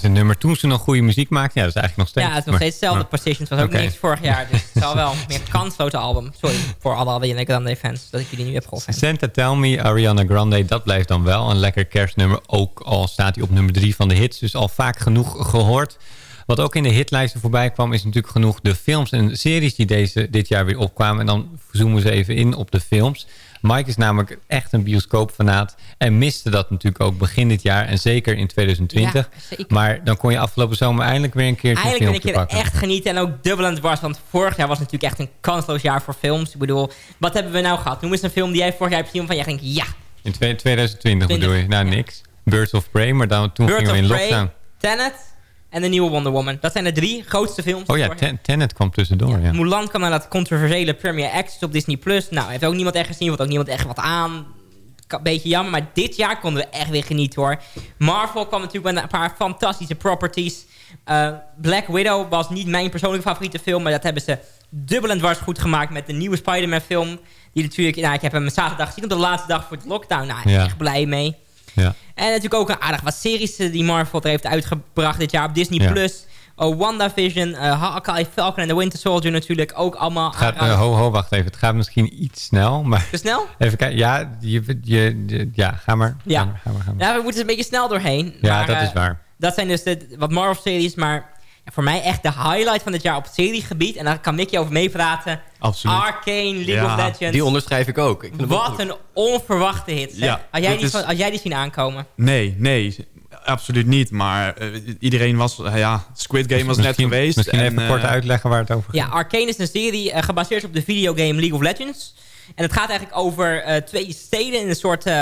Tijdens een nummer toen ze nog goede muziek maakten. Ja, dat is eigenlijk nog steeds. Ja, het is nog steeds hetzelfde. maar- Positions was ook Oké. niks vorig jaar. Dus het zal wel meer kansloze album. Sorry voor alle Ariana Grande fans dat ik jullie nu heb geholpen. Santa Tell Me, Ariana Grande, dat blijft dan wel een lekker kerstnummer. Ook al staat hij op nummer 3 van de hits, dus al vaak genoeg gehoord. Wat ook in de hitlijsten voorbij kwam, is natuurlijk genoeg de films en series die deze, dit jaar weer opkwamen. En dan zoomen we even in op de films. Mike is namelijk echt een bioscoopfanaat en miste dat natuurlijk ook begin dit jaar en zeker in 2020. Ja, zeker. Maar dan kon je afgelopen zomer eindelijk weer een keertje een Eigenlijk ben ik filmpje er echt genieten. En ook dubbel en dwars. Want vorig jaar was natuurlijk echt een kansloos jaar voor films. Ik bedoel, wat hebben we nou gehad? Noem eens een film die jij vorig jaar hebt gezien van jij denkt, ja. In twee- 2020 bedoel je? Nou, niks. Birds of Prey, maar dan, toen Birds gingen we in Prey, lockdown. Tenet en de nieuwe Wonder Woman. Dat zijn de drie grootste films. Oh ja. Ten- Tenet kwam tussendoor, ja. Mulan kwam naar dat controversiële Premier Access op Disney+. Plus. Nou, heeft ook niemand echt gezien, want ook niemand echt wat aan. Beetje jammer, maar dit jaar konden we echt weer genieten hoor. Marvel kwam natuurlijk met een paar fantastische properties. Eh, Black Widow was niet mijn persoonlijke favoriete film, maar dat hebben ze dubbel en dwars goed gemaakt met de nieuwe Spider-Man film. Die natuurlijk, nou, ik heb hem zaterdag gezien op de laatste dag voor de lockdown. Nou, ik ben Ja. echt blij mee. Ja. En natuurlijk ook een aardig wat series eh, die Marvel er heeft uitgebracht dit jaar op Disney+. Ja. Plus. Oh, WandaVision, eh Hawkeye, Falcon en The Winter Soldier natuurlijk ook allemaal Het gaat, eh, ho, ho, wacht even. Het gaat misschien iets snel, maar... Te snel? Even kijken. Ja, je, je, je- ja ga maar. Ja. Ga maar, ga maar, ga maar. Ja, we moeten een beetje snel doorheen. Ja, Maar, dat is waar. Dat zijn dus de, wat Marvel-series, maar voor mij echt de highlight van dit jaar op seriegebied. En daar kan Mickey over meepraten. Absoluut. Arcane, League Ja, of Legends. Die onderschrijf ik ook. Ik Wat een onverwachte hit. zeg. Ja, had, jij die, is- van- had jij die zien aankomen? Nee, nee, absoluut niet. Maar eh, iedereen was, eh, ja, Squid Game was net geweest. Misschien en, even eh, kort uitleggen waar het over gaat. Ja, Arcane is een serie gebaseerd op de videogame League of Legends. En het gaat eigenlijk over eh, twee steden in een soort... eh,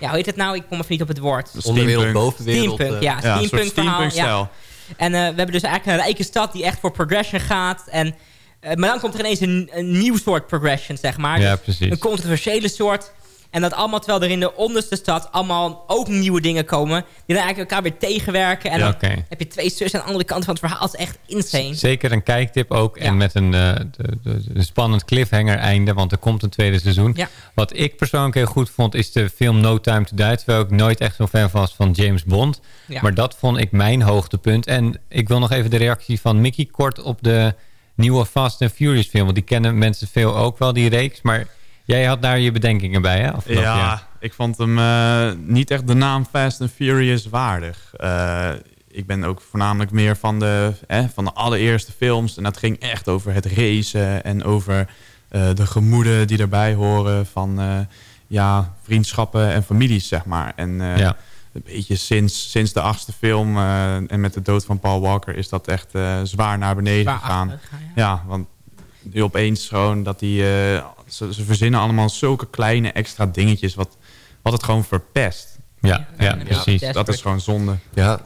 ja, hoe heet het nou? Ik kom even niet op het woord. Onderwereld, bovenwereld. Steampunk, ja. Ja, een steampunk verhaal. Ja. En eh, we hebben dus eigenlijk een rijke stad die echt voor progression gaat. En, eh, maar dan komt er ineens een, een nieuw soort progression, zeg maar. Ja, Dus precies. Een controversiële soort. En dat allemaal terwijl er in de onderste stad allemaal ook nieuwe dingen komen. Die dan eigenlijk elkaar weer tegenwerken. En Ja, dan heb je twee zussen aan de andere kant van het verhaal. Het is echt insane. Zeker een kijktip ook. En met een, eh, de- de- een spannend cliffhanger einde. Want er komt een tweede seizoen. Ja. Wat ik persoonlijk heel goed vond is de film No Time to Die. Terwijl ik nooit echt zo'n fan was van James Bond. Maar dat vond ik mijn hoogtepunt. En ik wil nog even de reactie van Mickey kort op de nieuwe Fast and Furious film. Want die kennen mensen veel ook wel, die reeks. Maar jij had daar je bedenkingen bij, hè? afgelopen Ja, jaar. ik vond hem eh, niet echt de naam Fast and Furious waardig. Eh, ik ben ook voornamelijk meer van de, eh, van de allereerste films. En dat ging echt over het racen en over eh, de gemoeden die erbij horen van eh, ja, vriendschappen en families, zeg maar. En eh, Ja. een beetje sinds, sinds de achtste film eh, en met de dood van Paul Walker is dat echt eh, zwaar naar beneden Zwaar gegaan. ja. want nu opeens gewoon dat eh, ze, ze verzinnen allemaal zulke kleine extra dingetjes wat, wat het gewoon verpest. Ja, ja, precies. Dat is gewoon zonde. Ja.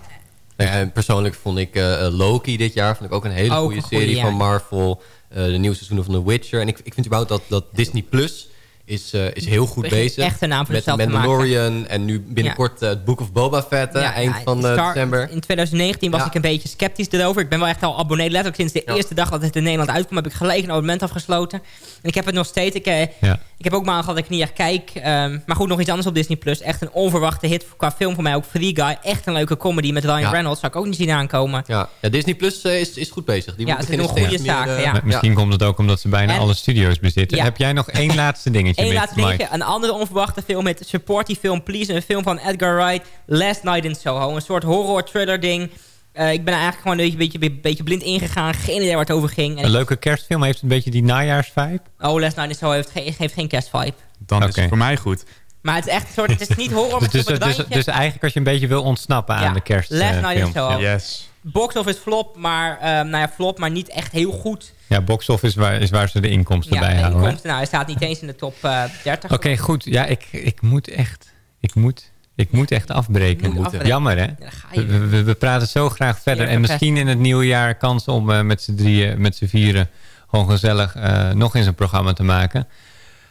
Nou ja, en persoonlijk vond ik eh, eh, Loki dit jaar vond ik ook een hele goede goeie, serie ja. van Marvel. Eh, de nieuwe seizoenen van The Witcher. En ik, ik vind überhaupt dat, dat Disney Plus is, eh, is heel goed bezig. echt een naam voor Met Mandalorian en nu binnenkort eh, het Book of Boba Fett Ja, eind ja, van eh, Star- december. In 2019 was Ja. ik een beetje sceptisch erover. Ik ben wel echt al abonnee. Letterlijk sinds de Ja. eerste dag dat het in Nederland uitkwam... heb ik gelijk een abonnement afgesloten. En ik heb het nog steeds. Ik, eh, Ja. ik heb ook maanden gehad dat ik niet echt kijk. Ehm, maar goed, nog iets anders op Disney+. Plus. Echt een onverwachte hit qua film voor mij. Ook Free Guy. Echt een leuke comedy met Ryan Ja. Reynolds. Zou ik ook niet zien aankomen. Ja, ja Disney Plus is, is goed bezig. Die Ja, moet ze doen goede eh, ja. Misschien komt het ook omdat ze bijna En- alle studio's bezitten. Ja. Heb jij nog één laatste dingetje Eén dingetje. Een andere onverwachte film met Support die film Please. Een film van Edgar Wright. Last Night in Soho. Een soort horror thriller ding. Eh, ik ben er eigenlijk gewoon een beetje, beetje, beetje blind ingegaan. Geen idee waar het over ging. En Een leuke kerstfilm heeft een beetje die najaarsvibe. Oh, Last Night in Soho heeft geen, geeft geen kerstvibe. Dan is Oké. het voor mij goed. Maar het is echt een soort... Het is niet horror, maar Dus, het is dus, dus, dus eigenlijk als je een beetje wil ontsnappen Ja, aan de Last Night in. Soho. Yes. Box office flop, maar... ehm, nou ja, flop, maar niet echt heel goed. ja, box office is waar, is waar ze de inkomsten Ja, bij de houden. hè? inkomsten, nou, hij staat niet eens in de top eh 30. Oké, goed. Ja, ik, ik moet echt... Ik moet, ik moet echt afbreken. Je moet afbreken. Jammer, hè? Ja. We, we, we praten zo graag verder. Ja, en misschien in het nieuwe jaar kans om eh, met z'n drieën, met z'n vieren... gewoon gezellig eh, nog eens een programma te maken.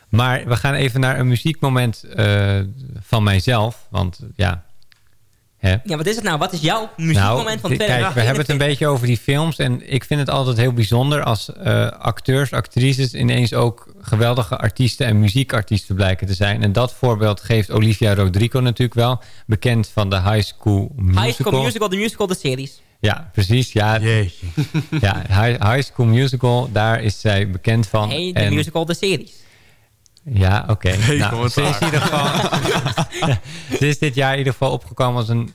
Maar we gaan even naar een muziekmoment eh, van mijzelf. Want ja, Hè? Ja, wat is het nou? Wat is jouw muziekmoment Nou, van di- kijk, we 2021? hebben het een beetje over die films. En ik vind het altijd heel bijzonder als eh, acteurs, actrices... ineens ook geweldige artiesten en muziekartiesten blijken te zijn. En dat voorbeeld geeft Olivia Rodrigo natuurlijk wel. Bekend van de High School Musical. High School Musical, de musical, de series. Ja, precies. Ja, ja High, High School Musical, daar is zij bekend van. Nee, de En- musical, de series. Ja, oké. Hey, nou, ze is in ieder geval... ze is dit jaar in ieder geval opgekomen als een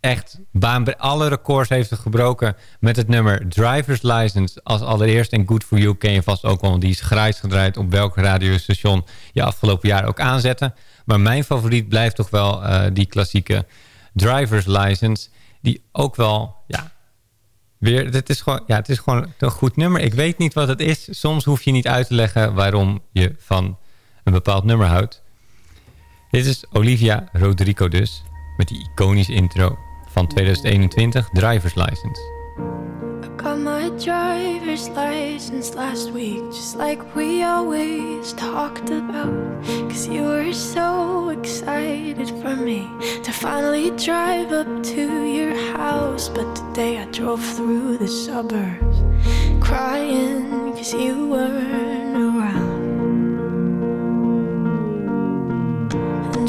echt baan. Alle records heeft ze gebroken met het nummer Driver's License als allereerst. En Good For You ken je vast ook wel, want die is grijs gedraaid op welk radiostation je afgelopen jaar ook aanzette. Maar mijn favoriet blijft toch wel eh, die klassieke Driver's License. Die ook wel, ja, Weer, het is, gewoon, ja, het is gewoon een goed nummer. Ik weet niet wat het is. Soms hoef je niet uit te leggen waarom je van een bepaald nummer houdt. Dit is Olivia Rodrigo dus. Met die iconische intro van 2021, Driver's License. Got my driver's license last week, just like we always talked about. Cause you were so excited for me to finally drive up to your house. But today I drove through the suburbs crying cause you weren't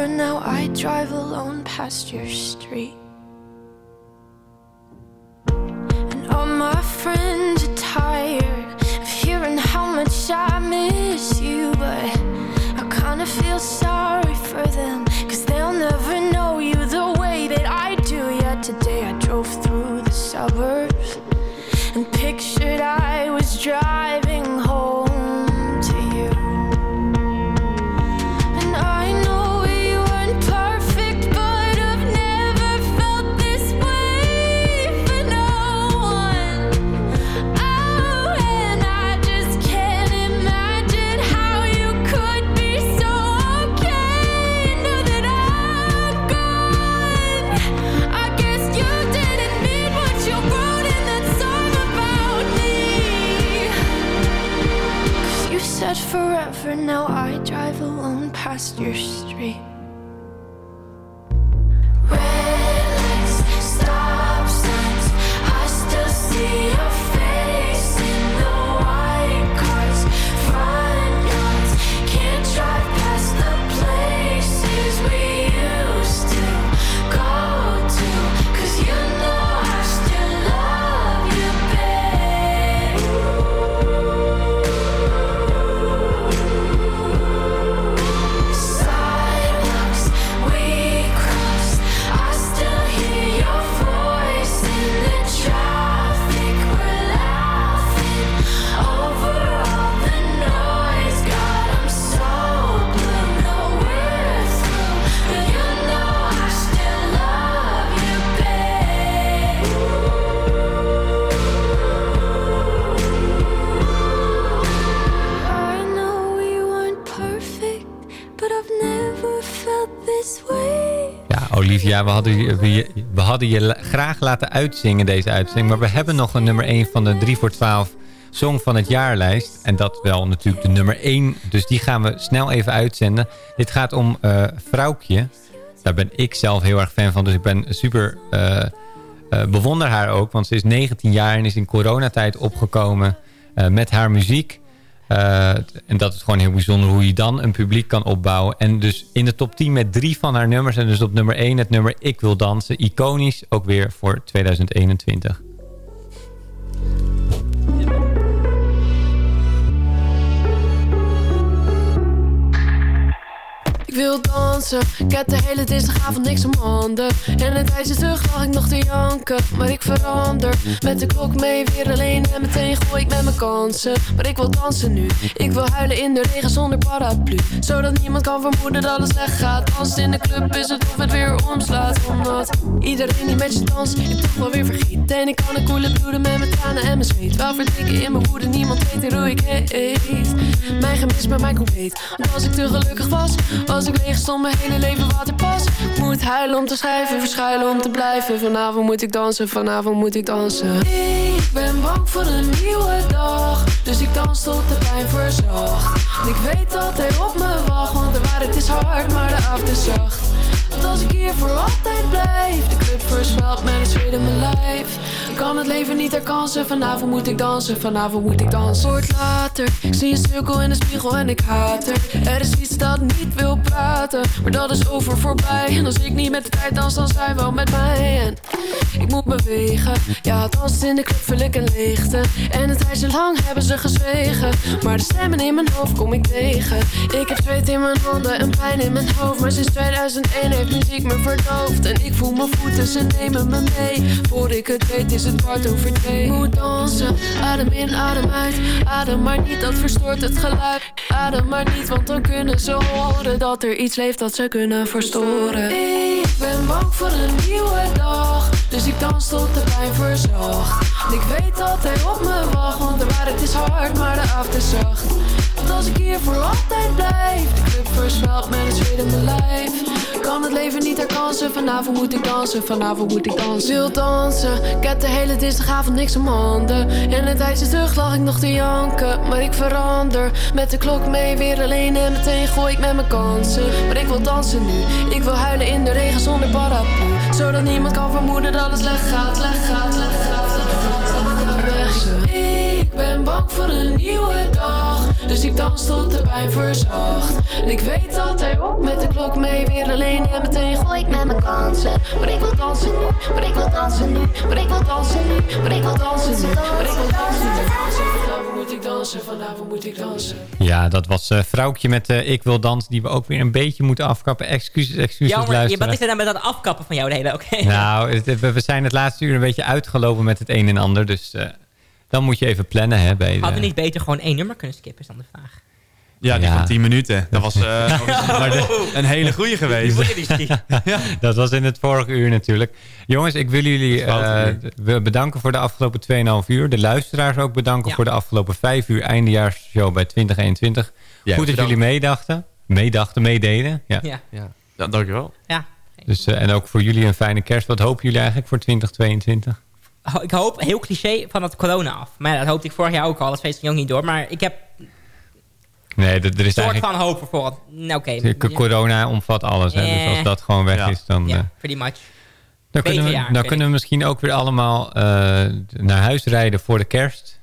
forever, now I drive alone past your street. And all my friends are tired of hearing how much I miss you, but I kinda feel sorry for them, We hadden, we, we hadden je graag laten uitzingen deze uitzending. Maar we hebben nog een nummer 1 van de 3 voor 12 Song van het Jaarlijst. En dat wel natuurlijk de nummer 1. Dus die gaan we snel even uitzenden. Dit gaat om eh Vrouwtje. Daar ben ik zelf heel erg fan van. Dus ik ben super... eh, eh, bewonder haar ook. Want ze is 19 jaar en is in coronatijd opgekomen met haar muziek. Eh, en dat is gewoon heel bijzonder hoe je dan een publiek kan opbouwen. En dus in de top 10 met drie van haar nummers. En dus op nummer 1 het nummer Ik Wil Dansen. Iconisch, ook weer voor 2021. Ik wil dansen, ik de hele dinsdagavond niks om handen. En een tijdje terug lag ik nog te janken Maar ik verander, met de klok mee weer alleen En meteen gooi ik met mijn kansen. Maar ik wil dansen nu, ik wil huilen in de regen zonder paraplu. Zodat niemand kan vermoeden dat het slecht gaat. Als in de club is het of het weer omslaat. Omdat iedereen die met je danst, ik toch wel weer vergiet. En ik kan een koele bloeden met mijn tranen en mijn zweet. Wel verdrinken in mijn woede, niemand weet hoe ik heet. Mijn gemis bij mij compleet als ik te gelukkig was, als ik leeg stond mijn hele leven waterpas moet huilen om te schrijven, verschuilen om te blijven. Vanavond moet ik dansen, vanavond moet ik dansen. Ik ben bang voor een nieuwe dag Dus ik dans tot de pijn verzacht. Ik weet dat hij op me wacht Want de waarheid is hard, maar de avond is zacht als ik hier voor altijd blijf. De club verswelt met het zweet in mijn lijf. Kan het leven niet herkansen Vanavond moet ik dansen, vanavond moet ik dansen. Wordt later, ik zie een sukkel in de spiegel en ik haat er. Er is iets dat niet wil praten Maar dat is over voorbij. En als ik niet met de tijd dans, dan zij wel met mij. En ik moet bewegen. Ja, dansen in de club vul ik een leegte En het tijdje lang hebben ze gezwegen. Maar de stemmen in mijn hoofd kom ik tegen. Ik heb zweet in mijn handen en pijn in mijn hoofd Maar sinds 2001 heeft muziek me verdoofd En ik voel mijn voeten, ze nemen me mee. Voor ik het weet is het kwart over twee. Moet dansen, adem in, adem uit. Adem maar niet, dat verstoort het geluid. Adem maar niet, want dan kunnen ze horen Dat er iets leeft dat ze kunnen verstoren. Ik ben bang voor een nieuwe dag Dus ik dans tot de pijn verzacht ik weet dat hij op me wacht Want de waarheid is hard, maar de avond is zacht. Want als ik hier voor altijd blijf De club verswelt met het mijn lijf leven niet herkansen Vanavond moet ik dansen, vanavond moet ik dansen. Wil dansen, ik heb de hele dinsdagavond niks om handen. En een tijdje terug lag ik nog te janken. Maar ik verander, met de klok mee weer alleen En meteen gooi ik met mijn kansen. Maar ik wil dansen nu, ik wil huilen in de regen zonder paraplu. Zodat niemand kan vermoeden dat het slecht gaat, slecht gaat, slecht gaat. Ik ben bang voor een nieuwe dag. Dus ik dans tot de pijn verzacht. En ik weet dat hij op met de klok mee weer alleen. En meteen gooi ik met mijn kansen. Maar ik wil dansen nu, maar ik wil dansen nu. Maar ik wil dansen nu, maar ik wil dansen nu. Maar ik wil dansen nu. Vanavond moet ik dansen, vanavond moet ik dansen. Ja, dat was uh, Vrouwtje met uh, Ik wil dansen, die we ook weer een beetje moeten afkappen. Excuses, excuses ja, maar, luisteren. Wat is er dan met dat afkappen van jou de hele oké? Nou, het, we zijn het laatste uur een beetje uitgelopen met het een en ander, dus... Uh, dan moet je even plannen. Hè, bij Hadden we niet beter gewoon één nummer kunnen skippen, is dan de vraag. Ja, die ja. van 10 minuten. Dat was uh, de, een hele goede geweest. ja. Dat was in het vorige uur natuurlijk. Jongens, ik wil jullie uh, bedanken voor de afgelopen 2,5 uur. De luisteraars ook bedanken ja. voor de afgelopen 5 uur eindejaarsshow bij 2021. Ja, Goed dat jullie meedachten. Meedachten, meededen. Ja. Ja. Ja. ja, dankjewel. Ja. Dus, uh, en ook voor jullie een fijne kerst. Wat hopen jullie eigenlijk voor 2022? Ik hoop, heel cliché, van het corona af. Maar dat hoopte ik vorig jaar ook al. Dat feest van Jong niet door. Maar ik heb nee, er is een soort eigenlijk... van hoop voor. Nou, oké. Okay. Corona omvat alles. Hè? Dus als dat gewoon weg ja. is, dan... Ja, uh, pretty much. Dan kunnen we, jaar, dan kunnen we misschien ook weer allemaal uh, naar huis rijden voor de kerst.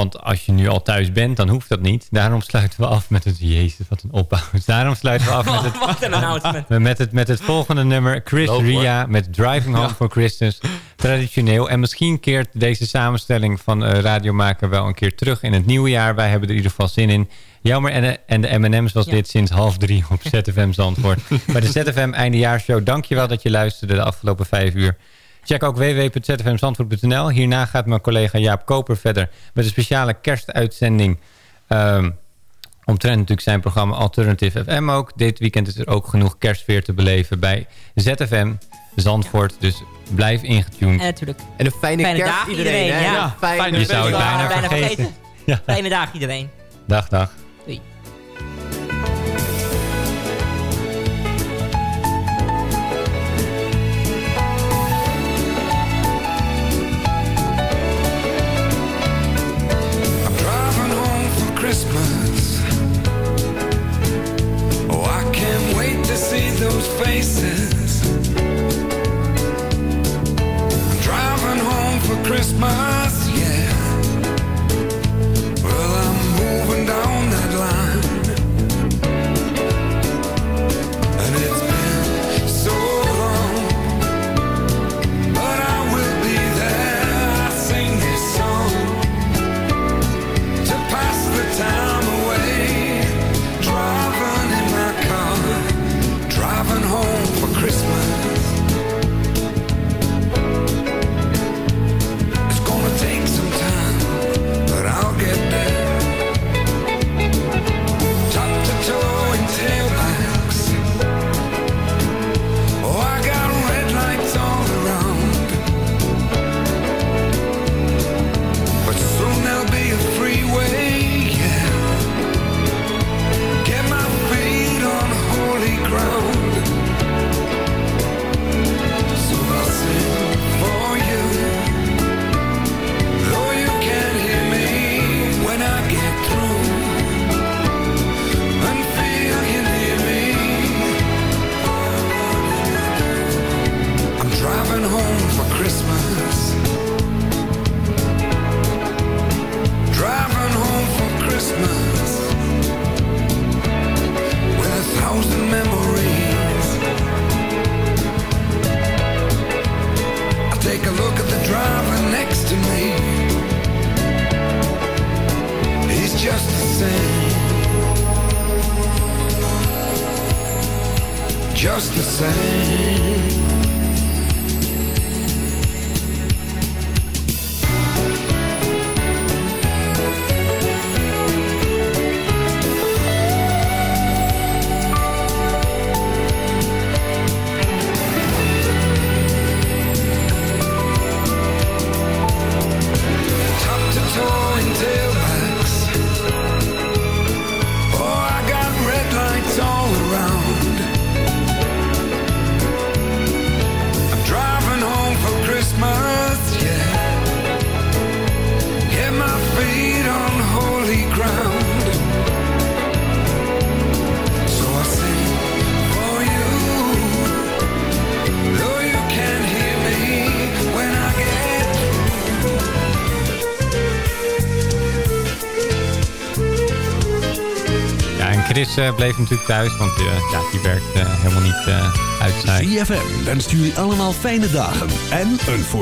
Want als je nu al thuis bent, dan hoeft dat niet. Daarom sluiten we af met het... Jezus, wat een opbouw. Daarom sluiten we af met het... wat een announcement. Met het, met het volgende nummer. Chris Loop, Ria met Driving Home ja. for Christmas. Traditioneel. En misschien keert deze samenstelling van uh, Radio Maken wel een keer terug in het nieuwe jaar. Wij hebben er in ieder geval zin in. Jammer en de, en de M&M's was ja. dit sinds half drie op ZFM Zandvoort. Bij de ZFM Eindejaarshow. Dankjewel dat je luisterde de afgelopen vijf uur. Check ook www.zfmzandvoort.nl. Hierna gaat mijn collega Jaap Koper verder met een speciale kerstuitzending. Um, omtrent natuurlijk zijn programma Alternative FM ook. Dit weekend is er ook genoeg kerstfeer te beleven bij ZFM Zandvoort. Dus blijf ingetuned. En natuurlijk. En een fijne, fijne kerst dag iedereen. iedereen hè? ja. Fijne Je zou het bijna, bijna vergeten. vergeten. Ja. Fijne dag iedereen. Dag, dag. Faces. I'm driving home for Christmas, Eh, bleef natuurlijk thuis, want eh, ja, die werkt eh, helemaal niet uit. CFM wenst jullie allemaal fijne dagen en een voor